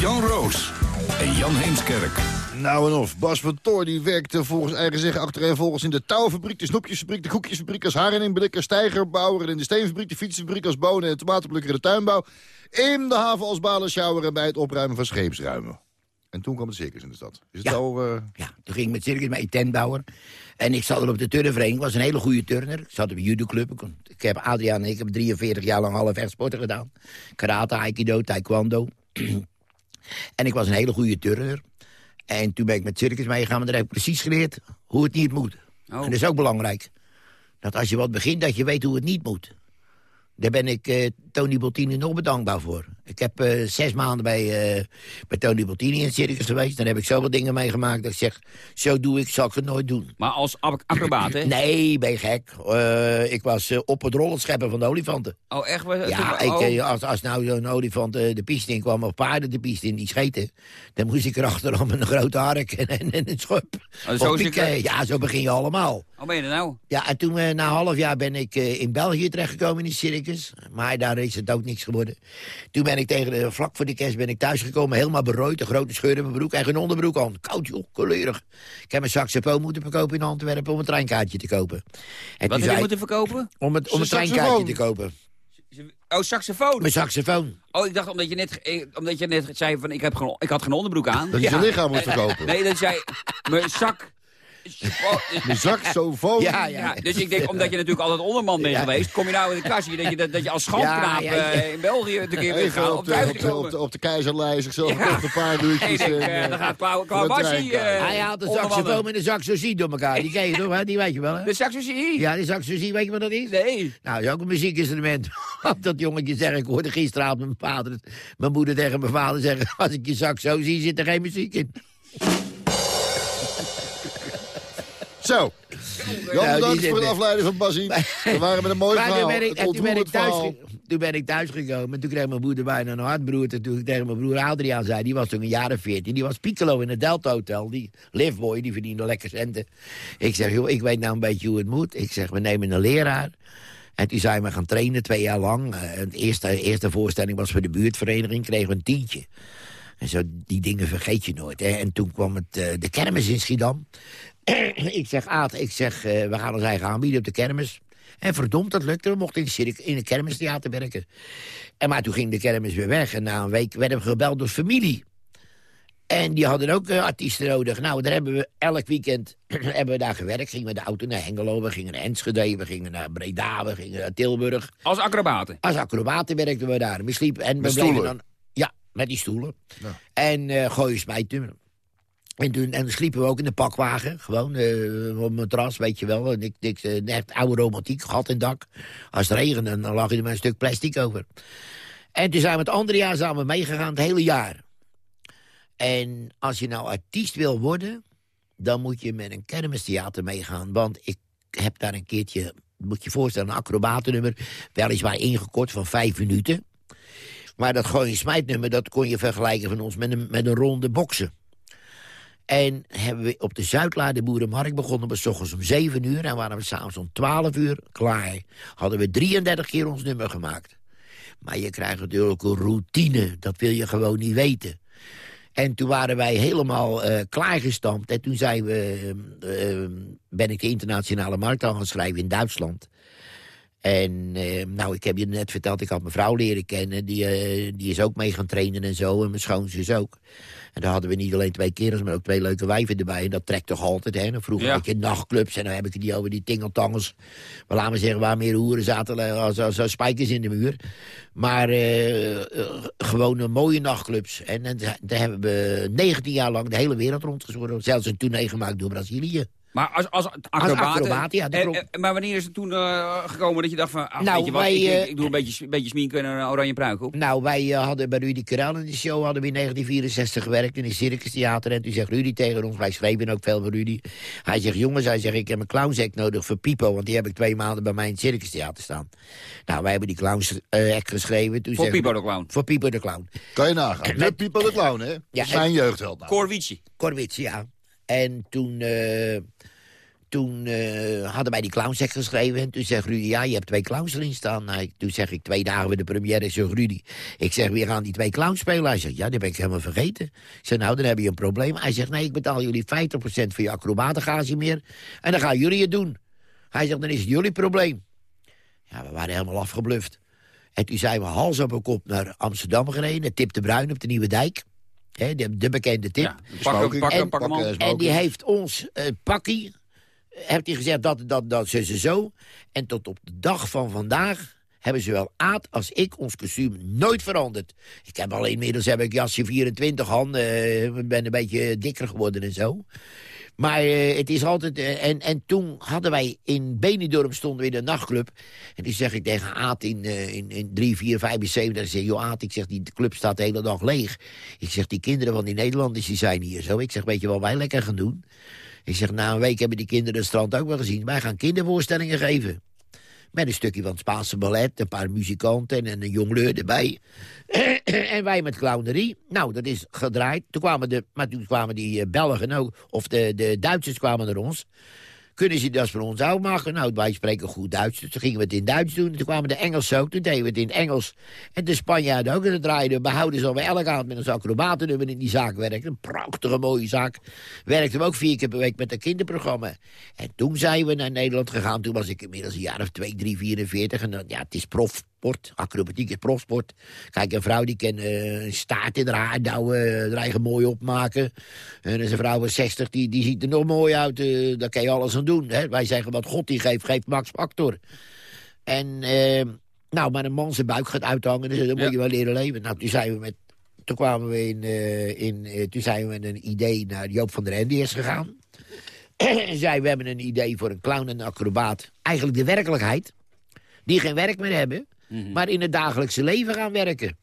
Jan Roos en Jan Heemskerk. Nou en of. Bas van Toor die werkte volgens eigen zeggen achterin volgens in de touwfabriek, de snoepjesfabriek, de koekjesfabriek als haringbblikker, stijgerbouwer en in de steenfabriek, de fietsenfabriek als bonen en tomatenplukker in de tuinbouw. In de haven als balensjouwer en bij het opruimen van scheepsruimen. En toen kwam het circus in de stad. Is het Ja. zo... eh, Ja, toen ging ik met circus met tentbouwer. En ik zat er op de turnvereniging. was een hele goede turner. Ik zat op een judoclub. Ik, ik heb Adriaan en ik heb 43 jaar lang alle vechtsporten gedaan. Karate, aikido, taekwondo. <clears throat> en ik was een hele goede turner. En toen ben ik met circus meegegaan. Maar daar heb ik precies geleerd hoe het niet moet. Oh. En dat is ook belangrijk. Dat als je wat begint, dat je weet hoe het niet moet. Daar ben ik eh, Tony Bottini nog bedankbaar voor. Ik heb eh, zes maanden bij, eh, bij Tony Bottini in het circus geweest. Dan heb ik zoveel dingen meegemaakt dat ik zeg... zo doe ik, zal ik het nooit doen. Maar als ac- acrobaat, hè? Nee, ben je gek. Eh, ik was op het rollen scheppen van de olifanten. Oh, echt? waar? Ja, ik, oh. als, als nou zo'n olifant de piste in kwam... of paarden de piste in, die scheten... dan moest ik erachteraan met een grote hark en, en, en een schub. Oh, zo. Ja, zo begin je allemaal. Oh, meen je dat nou? Ja, en toen na een half jaar ben ik in België terechtgekomen in die circus. Maar daar is het ook niks geworden. Toen ben ik tegen de, vlak voor de kerst ben ik thuisgekomen, helemaal berooid. Een grote scheur in mijn broek en geen onderbroek aan. Koud joh, kleurig. Ik heb een saxofoon moeten verkopen in Antwerpen om een treinkaartje te kopen. En Wat heb je zei- moeten verkopen? Om, het, om een treinkaartje saxofoon. te kopen. Oh, saxofoon. Mijn saxofoon. Oh, ik dacht omdat je net, eh, omdat je net zei van ik, heb geen, ik had geen onderbroek aan. Dat je zijn lichaam moet verkopen. Nee, dat zei mijn zak. Mijn saxofoon. Ja, ja. Dus ik denk, omdat je natuurlijk altijd onderman bent geweest, kom je nou in de klasje dat je, dat, dat je als schandknaap eh, in België een keer weer gaat op de, op, de, op, de, op de keizerlijst, ja. een paar uurtjes. Ik denk, en, eh, dan gaat Hij haalt de ondermannen. saxofoon en de saxozie door elkaar. Die ken je toch, hè? Die weet je wel, hè? De saxozie? Ja, die saxozie, weet je wat dat is? Nee. Nou, dat is ook een muziekinstrument. <laughs> dat jongetje zeg ik hoorde gisteravond mijn vader, mijn moeder tegen mijn vader zeggen... als ik je saxo zie, zit er geen muziek in. Zo, Jan, Nou, bedankt voor de afleiding van Bassie. We waren met een mooi Maar toen verhaal. ben ik, toen ben ik, thuis, verhaal. toen ben ik thuis gekomen. En toen kreeg mijn moeder bijna een hartbroerte. Toen ik tegen mijn broer Adriaan zei, die was toen een jaar of veertien. Die was piccolo in het Delta Hotel. Die liftboy, die verdiende lekker centen. Ik zeg, joh, ik weet nou een beetje hoe het moet. Ik zeg, we nemen een leraar. En toen zijn we gaan trainen, twee jaar lang. Eh, de eerste, eerste voorstelling was voor de buurtvereniging. Kregen we een tientje. En zo, die dingen vergeet je nooit. Hè. En toen kwam het, eh, de kermis in Schiedam. <clears throat> ik zeg, Aad, ik zeg, eh, we gaan ons eigen aanbieden op de kermis. En verdomd, dat lukte. We mochten in, de circ- in een kermistheater werken. En maar toen ging de kermis weer weg. En na een week werden we gebeld door familie. En die hadden ook eh, artiesten nodig. Nou, daar hebben we elk weekend <clears throat> hebben we daar gewerkt. Gingen we de auto naar Hengelo, we gingen naar Enschede, we gingen naar Breda, we gingen naar Tilburg. Als acrobaten? Als acrobaten werkten we daar. We sliepen, en we bleven stoelen? dan... Ja, met die stoelen. Ja. En eh gooien smijten. En toen, en sliepen we ook in de pakwagen. Gewoon eh, op matras, weet je wel. Niks, niks, eh, echt oude romantiek, gat in dak. Als het regende, dan lag er met een stuk plastic over. En toen zijn we het andere jaar samen meegegaan, het hele jaar. En als je nou artiest wil worden... dan moet je met een kermistheater meegaan. Want ik heb daar een keertje, moet je voorstellen... een acrobatennummer, weliswaar ingekort van vijf minuten. Maar dat gooi je smijtnummer, dat kon je vergelijken van ons... met een, met een ronde boksen. En hebben we op de Zuidlaar Boerenmarkt begonnen we ochtends om 7 uur... en waren we s'avonds om 12 uur klaar. Hadden we 33 keer ons nummer gemaakt. Maar je krijgt natuurlijk een routine, dat wil je gewoon niet weten. En toen waren wij helemaal eh, klaargestampt. En toen zijn we, eh, eh, ben ik de internationale markt aan gaan schrijven in Duitsland. En eh, nou, ik heb je net verteld, ik had mijn vrouw leren kennen. Die, eh, die is ook mee gaan trainen en zo. En mijn schoonzus ook. En daar hadden we niet alleen twee kerels, maar ook twee leuke wijven erbij. En dat trekt toch altijd, hè. Dan vroeger Ja. had je nachtclubs en dan heb ik niet over die tingeltangels. Maar laten we zeggen, waar meer hoeren zaten eh, als, als, als spijkers in de muur. Maar eh, gewone mooie nachtclubs. En, en daar hebben we 19 jaar lang de hele wereld rondgezworven. Zelfs een tournee gemaakt door Brazilië. Maar als, als acrobaat... acrobaat, ja, dat en, klopt. en- maar wanneer is het toen eh, gekomen dat je dacht van... ach, Nou, weet je wat, wij, ik, ik, eh, ik doe een beetje, een beetje sminken en een oranje pruik op. Nou, wij eh, hadden bij Rudy Karel in de show hadden we in 1964 gewerkt in een circustheater. En toen zegt Rudy tegen ons, wij schreven ook veel van Rudy. Hij zegt, jongens, hij zegt, ik heb een clownsact nodig voor Pipo. Want die heb ik twee maanden bij mij in het circustheater staan. Nou, wij hebben die clownsact geschreven. Toen Voor Pipo de Clown. Voor Pipo de Clown. Kan je nagaan. Met Pieper de Clown, hè? Ja, Zijn jeugdheld nou. Corvici. Corwitz, ja. En toen, eh, toen eh, hadden wij die clownsack geschreven. En toen zegt Rudy, ja, je hebt twee clowns erin staan. Nou, toen zeg ik, twee dagen voor de première, ik zeg Rudy. Ik zeg, wie gaan die twee clowns spelen? Hij zegt, ja, dat ben ik helemaal vergeten. Ik zeg, nou, dan heb je een probleem. Hij zegt, nee, ik betaal jullie 50% voor je acrobatengage meer. En dan gaan jullie het doen. Hij zegt, dan is het jullie probleem. Ja, we waren helemaal afgebluft. En toen zijn we hals op een kop naar Amsterdam gereden. Tip de Bruin op de Nieuwe Dijk. De, de bekende tip. Pakken, pakken, En- pakken en die heeft ons eh pakkie, heeft hij gezegd dat, dat, dat, ze, ze zo. En tot op de dag van vandaag hebben zowel Aad als ik ons kostuum nooit veranderd. Ik heb alleen inmiddels heb ik jasje 24 aan, eh, ik ben een beetje dikker geworden en zo. Maar eh, het is altijd... eh, en, en toen hadden wij in Benidorm stonden we in de nachtclub. En toen zeg ik tegen in, eh, in, in 3, 4, 75... Ik zeg, joh Aad, ik zeg, die club staat de hele dag leeg. Ik zeg, die kinderen van die Nederlanders die zijn hier zo. Ik zeg, weet je wat wij lekker gaan doen? Ik zeg, na een week hebben die kinderen het strand ook wel gezien. Wij gaan kindervoorstellingen geven. Met een stukje van het Spaanse ballet, een paar muzikanten en een jongleur erbij. <clears throat> en wij met clownerie. Nou, dat is gedraaid. Toen kwamen de, maar toen kwamen die eh, Belgen ook, of de, de Duitsers kwamen naar ons. Kunnen ze dat voor ons ook maken? Nou, wij spreken goed Duits, dus toen gingen we het in Duits doen. Toen kwamen de Engelsen ook, toen deden we het in Engels. En de Spanjaarden ook, en dat draaiden we. Behouden ze we elke avond met ons acrobatennummer in die zaak werken. Een prachtige mooie zaak. Werkten we ook vier keer per week met een kinderprogramma. En toen zijn we naar Nederland gegaan. Toen was ik inmiddels een jaar of twee, drie, 44. En dan, ja, het is profsport. Acrobatiek is profsport. Kijk, een vrouw die kan eh, een staart in haar haar douwen, eh, haar eigen mooi opmaken. En is een vrouw van 60, die, die ziet er nog mooi uit. eh, daar kan je alles aan doen. Hè? Wij zeggen, wat God die geeft, geeft Max Factor. En, nou, maar een man zijn buik gaat uithangen, dus dan moet je wel leren leven. Nou, toen zijn we met... Toen kwamen we in, in toen zijn we met een idee naar Joop van der NDS gegaan. en zei, we hebben een idee voor een clown en een acrobaat. Eigenlijk de werkelijkheid. Die geen werk meer hebben, maar in het dagelijkse leven gaan werken.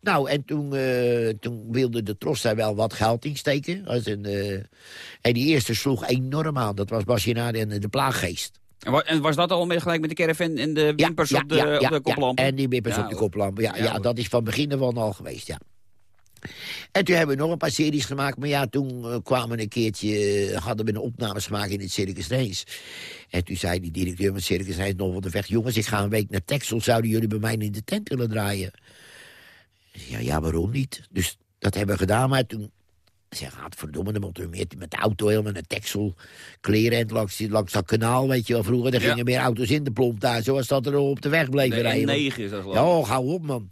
Nou, en toen, eh, toen wilde de Tros daar wel wat geld in steken. Als een, eh, en die eerste sloeg enorm aan. Dat was Bassinade en de Plaaggeest. En, wa- en was dat al mee gelijk met de caravan en de wimpers op, de, op de koplampen? en die wimpers Ja, op de koplampen. Ja, Ja, ja, dat is van begin af aan al geweest, ja. En toen hebben we nog een paar series gemaakt. Maar ja, toen eh, kwamen we een keertje... eh, hadden we een opnames gemaakt in het Circus Reis. En toen zei die directeur van het Circus Reis nog wat de weg... jongens, ik ga een week naar Texel. Zouden jullie bij mij in de tent willen draaien? Zei, Ja, ja, waarom niet? Dus dat hebben we gedaan, maar toen... Zeg, gaat verdomme, dan moeten we meer met de auto helemaal naar Texel. Kleren en langs, langs dat kanaal, weet je wel. Vroeger er Ja. gingen meer auto's in de plomp daar. Zoals dat er op de weg bleven De rijden. N9 is dat geloof Ja, ik. oh, hou op, man.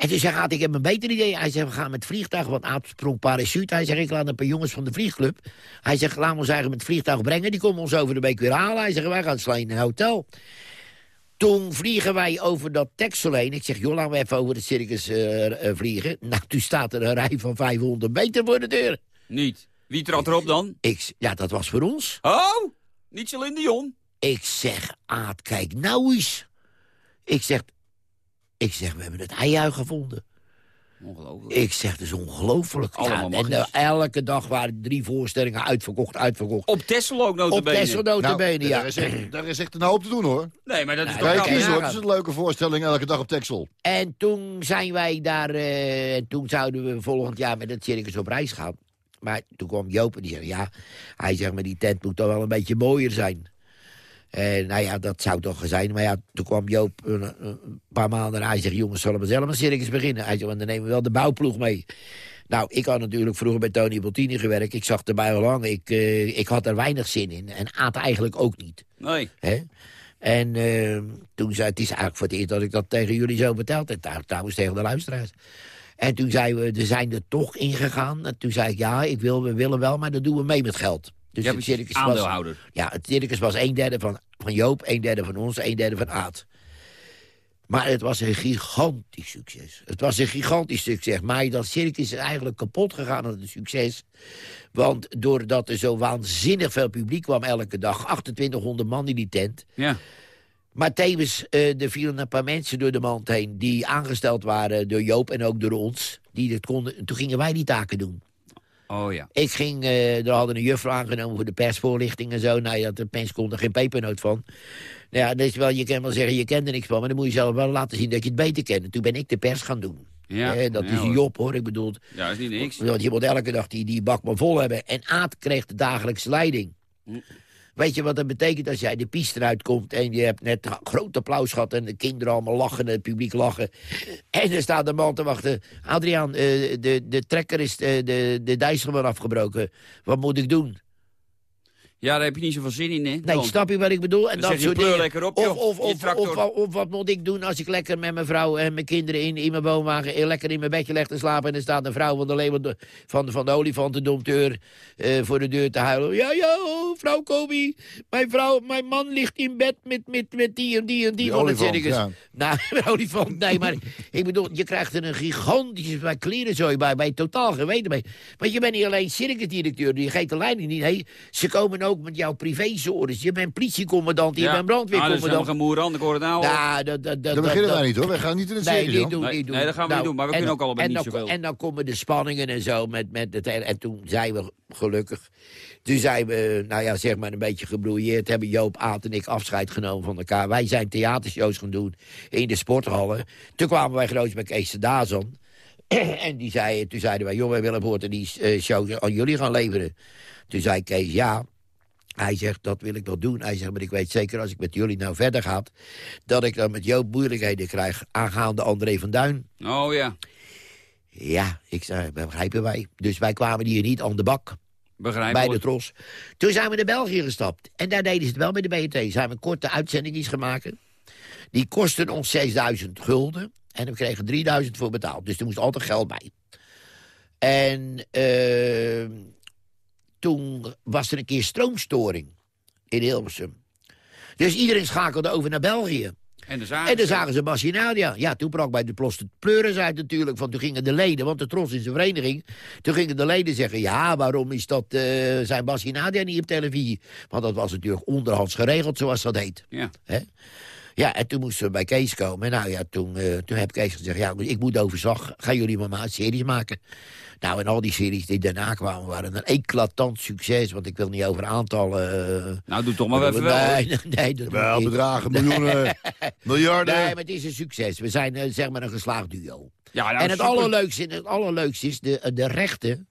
En toen zei Aad, ik heb een beter idee. Hij zegt, we gaan met vliegtuig, want Aad sprong parachute. Hij zegt, ik laat een paar jongens van de vliegclub. Hij zegt, we ons eigenlijk met het vliegtuig brengen. Die komen ons over de week weer halen. Hij zegt, wij gaan slaan in een hotel. Toen vliegen wij over dat Texel heen. Ik zeg, joh, laten we even over het circus eh, eh, vliegen. <laughs> Nou, toen staat er een rij van 500 meter voor de deur. Niet. Wie trad erop dan? Ik, ja, dat was voor ons. Oh, niet Celine Dion. Ik zeg, Aad, kijk nou eens. Ik zeg, ik zeg, we hebben het ei gevonden. Ongelooflijk. Ik zeg, dat is ongelooflijk. Allemaal Ja, en eh, elke dag waren drie voorstellingen uitverkocht, uitverkocht. Op Texel ook Op notabene. Texel notabene, Nou, ja. daar, is echt, daar is echt een hoop te doen, hoor. Nee, maar dat is toch Kijk, hoor. Het is een leuke voorstelling elke dag op Texel. En toen zijn wij daar... eh, en toen zouden we volgend jaar met het circus op reis gaan. Maar toen kwam Joop en die zei... Ja, hij zegt, maar die tent moet toch wel een beetje mooier zijn. En nou ja, dat zou toch zijn. Maar ja, toen kwam Joop een, een paar maanden en hij zegt... Jongens, zullen we zelf een circus beginnen? Hij zegt, want dan nemen we wel de bouwploeg mee. Nou, ik had natuurlijk vroeger bij Tony Bottini gewerkt. Ik zag erbij al lang. Ik, eh, ik had er weinig zin in. En Aad eigenlijk ook niet. Nee. Hè? En eh, toen zei het is eigenlijk voor het eerst dat ik dat tegen jullie zo verteld heb. Trouw- Trouwens tegen de luisteraars. En toen zeiden we, er zijn er toch ingegaan. En toen zei ik, ja, ik wil, we willen wel, maar dat doen we mee met geld. Dus Ja, het circus was, Aandeelhouder. ja, het circus was een derde van, van Joop, een derde van ons, een derde van Aad. Maar het was een gigantisch succes. Het was een gigantisch succes. Maar dat circus is eigenlijk kapot gegaan aan het succes. Want doordat er zo waanzinnig veel publiek kwam elke dag... 2800 man in die tent... Ja. Maar tevens, eh er vielen een paar mensen door de mand heen... die aangesteld waren door Joop en ook door ons. Die het konden, toen gingen wij die taken doen. Oh ja. Ik ging, eh er hadden een juffrouw aangenomen voor de persvoorlichting en zo. Nou ja, de pers kon er geen pepernoot van. Nou ja, dat is wel, je kan wel zeggen, je kent er niks van... maar dan moet je zelf wel laten zien dat je het beter kent. En toen ben ik de pers gaan doen. Ja, Eh, dat ja, is een job, hoor. Ik bedoel, Ja, dat is niet niks. want je moet elke dag die, die bak maar vol hebben. En Aad kreeg de dagelijkse leiding. Weet je wat dat betekent als jij de piste eruit komt... en je hebt net groot applaus gehad... en de kinderen allemaal lachen en het publiek lachen. En er staat de man te wachten. Adriaan, eh, de, de trekker is eh, de, de dijsselman afgebroken. Wat moet ik doen? Ja, daar heb je niet zoveel zin in, hè? Nee, Dan. snap je wat ik bedoel? En Dan zeg je, soort pleur dingen. lekker op, of, of, je of, tractor. of, of wat moet ik doen als ik lekker met mijn vrouw en mijn kinderen in, in mijn woonwagen... eh, lekker in mijn bedje leg te slapen... en er staat een vrouw van de, leeuwen- van, van de olifantendompteur eh, voor de deur te huilen. Ja, ja, oh, vrouw Kobi, mijn vrouw, mijn man ligt in bed met, met, met die en die en die, Die van het olifant, circus. ja. Nou, <laughs> een olifant, nee, maar <laughs> ik bedoel, je krijgt er een gigantische bij klerenzooi bij, bij totaal geweten mee. Want je bent niet alleen circusdirecteur, je geeft de leiding niet. Nee, ze komen ook met jouw privézorens. Je bent politiecommandant, je Ja. bent dat is helemaal brandweercommandant. geen moerand, ik hoor het nou al. Nou, dat, dat, dat, Daar beginnen wij niet, hoor. Wij gaan niet in het Nee, niet hoor. doen, Nee, niet doen. nee, dat gaan we niet doen, maar we en kunnen dan- ook allebei en niet dan, zoveel. En dan komen de spanningen en zo. Met, met het, hele- en toen zijn we gelukkig... Toen zijn we, nou ja, zeg maar een beetje gebrouilleerd. Hebben Joop, Aad en ik afscheid genomen van elkaar. Wij zijn theatershows gaan doen in de sporthallen. Toen kwamen wij groots bij Kees de Dazan. <clears throat> en die zei, toen zeiden wij, jongen, wij willen bijvoorbeeld die eh, show aan jullie gaan leveren. Toen zei Kees, ja... Hij zegt, dat wil ik wel doen. Hij zegt, maar ik weet zeker als ik met jullie nou verder ga... dat ik dan met Joop moeilijkheden krijg aangaande André van Duin. Oh ja, Ja, ik zei, begrijpen wij. Dus wij kwamen hier niet aan de bak. begrijp bij de Tros. Toen zijn we naar België gestapt. En daar deden ze het wel bij de BNT. Zijn we korte uitzendingen gemaakt. Die kosten ons 6000 gulden. En we kregen 3000 voor betaald. Dus er moest altijd geld bij. En eh, toen was er een keer stroomstoring in Hilversum. Dus iedereen schakelde over naar België. En dan zagen En dan ze- zagen ze Bassinadia. Ja, toen brak bij de plos de pleuris uit natuurlijk. Want toen gingen de leden, want de Tros is een vereniging... toen gingen de leden zeggen... ja, waarom is dat, eh, zijn Bassinadia niet op televisie? Want dat was natuurlijk onderhands geregeld, zoals dat heet. Ja. Ja, en toen moesten we bij Kees komen. Nou ja, toen, eh, toen heb Kees gezegd, ja, ik moet overzag. Gaan jullie maar maar een series maken. Nou, en al die series die daarna kwamen waren een eclatant succes. Want ik wil niet over aantallen... eh, Nou, doe toch maar even wel. Nee, nee, <laughs> nee, dat Wel niet. bedragen, miljoenen, <laughs> miljarden. Nee, maar het is een succes. We zijn eh, zeg maar een geslaagd duo. Ja, nou, en het super. allerleukste, het allerleukste is de, de rechten.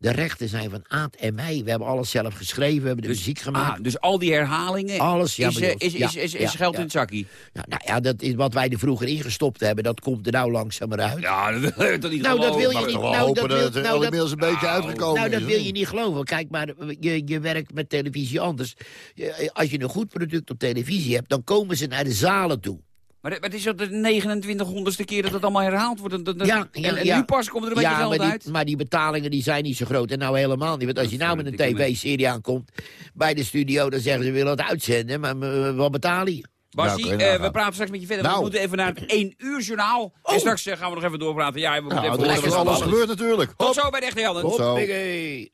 De rechten zijn van Aad en mij. We hebben alles zelf geschreven, we hebben de muziek gemaakt. Ah, dus al die herhalingen Alles, ja, is, bij eh, is, Ja, is, is, is ja, geld ja. in het zakkie. Ja, nou ja, dat is wat wij er vroeger ingestopt hebben. Dat komt er nou langzamer uit. Ja, dat <laughs> wil je niet Nou, dat wil je niet. Nou, dat wil, nou, dat, inmiddels een beetje uitgekomen nou, dat wil je niet geloven. Kijk, maar je, je werkt met televisie anders. Als je een goed product op televisie hebt, dan komen ze naar de zalen toe. Maar het- is al de 2900ste keer dat het allemaal herhaald wordt. Dat- dat- Ja, ja, en, en ja. nu pas komt er een beetje geld maar die, uit. maar die betalingen die zijn niet zo groot. En nou helemaal niet. Want als je nou met een tv-serie aankomt bij de studio... dan zeggen ze, we willen het uitzenden, maar wat betalen je? Bassie, Nou, eh, we praten straks met je verder. Nou. We moeten even naar het <clears throat> 1 uur journaal. En straks eh, gaan we nog even doorpraten. Ja, we moeten Nou, even er alles er gebeurd natuurlijk. Tot zo bij de echte. Tot zo. Hoppakee.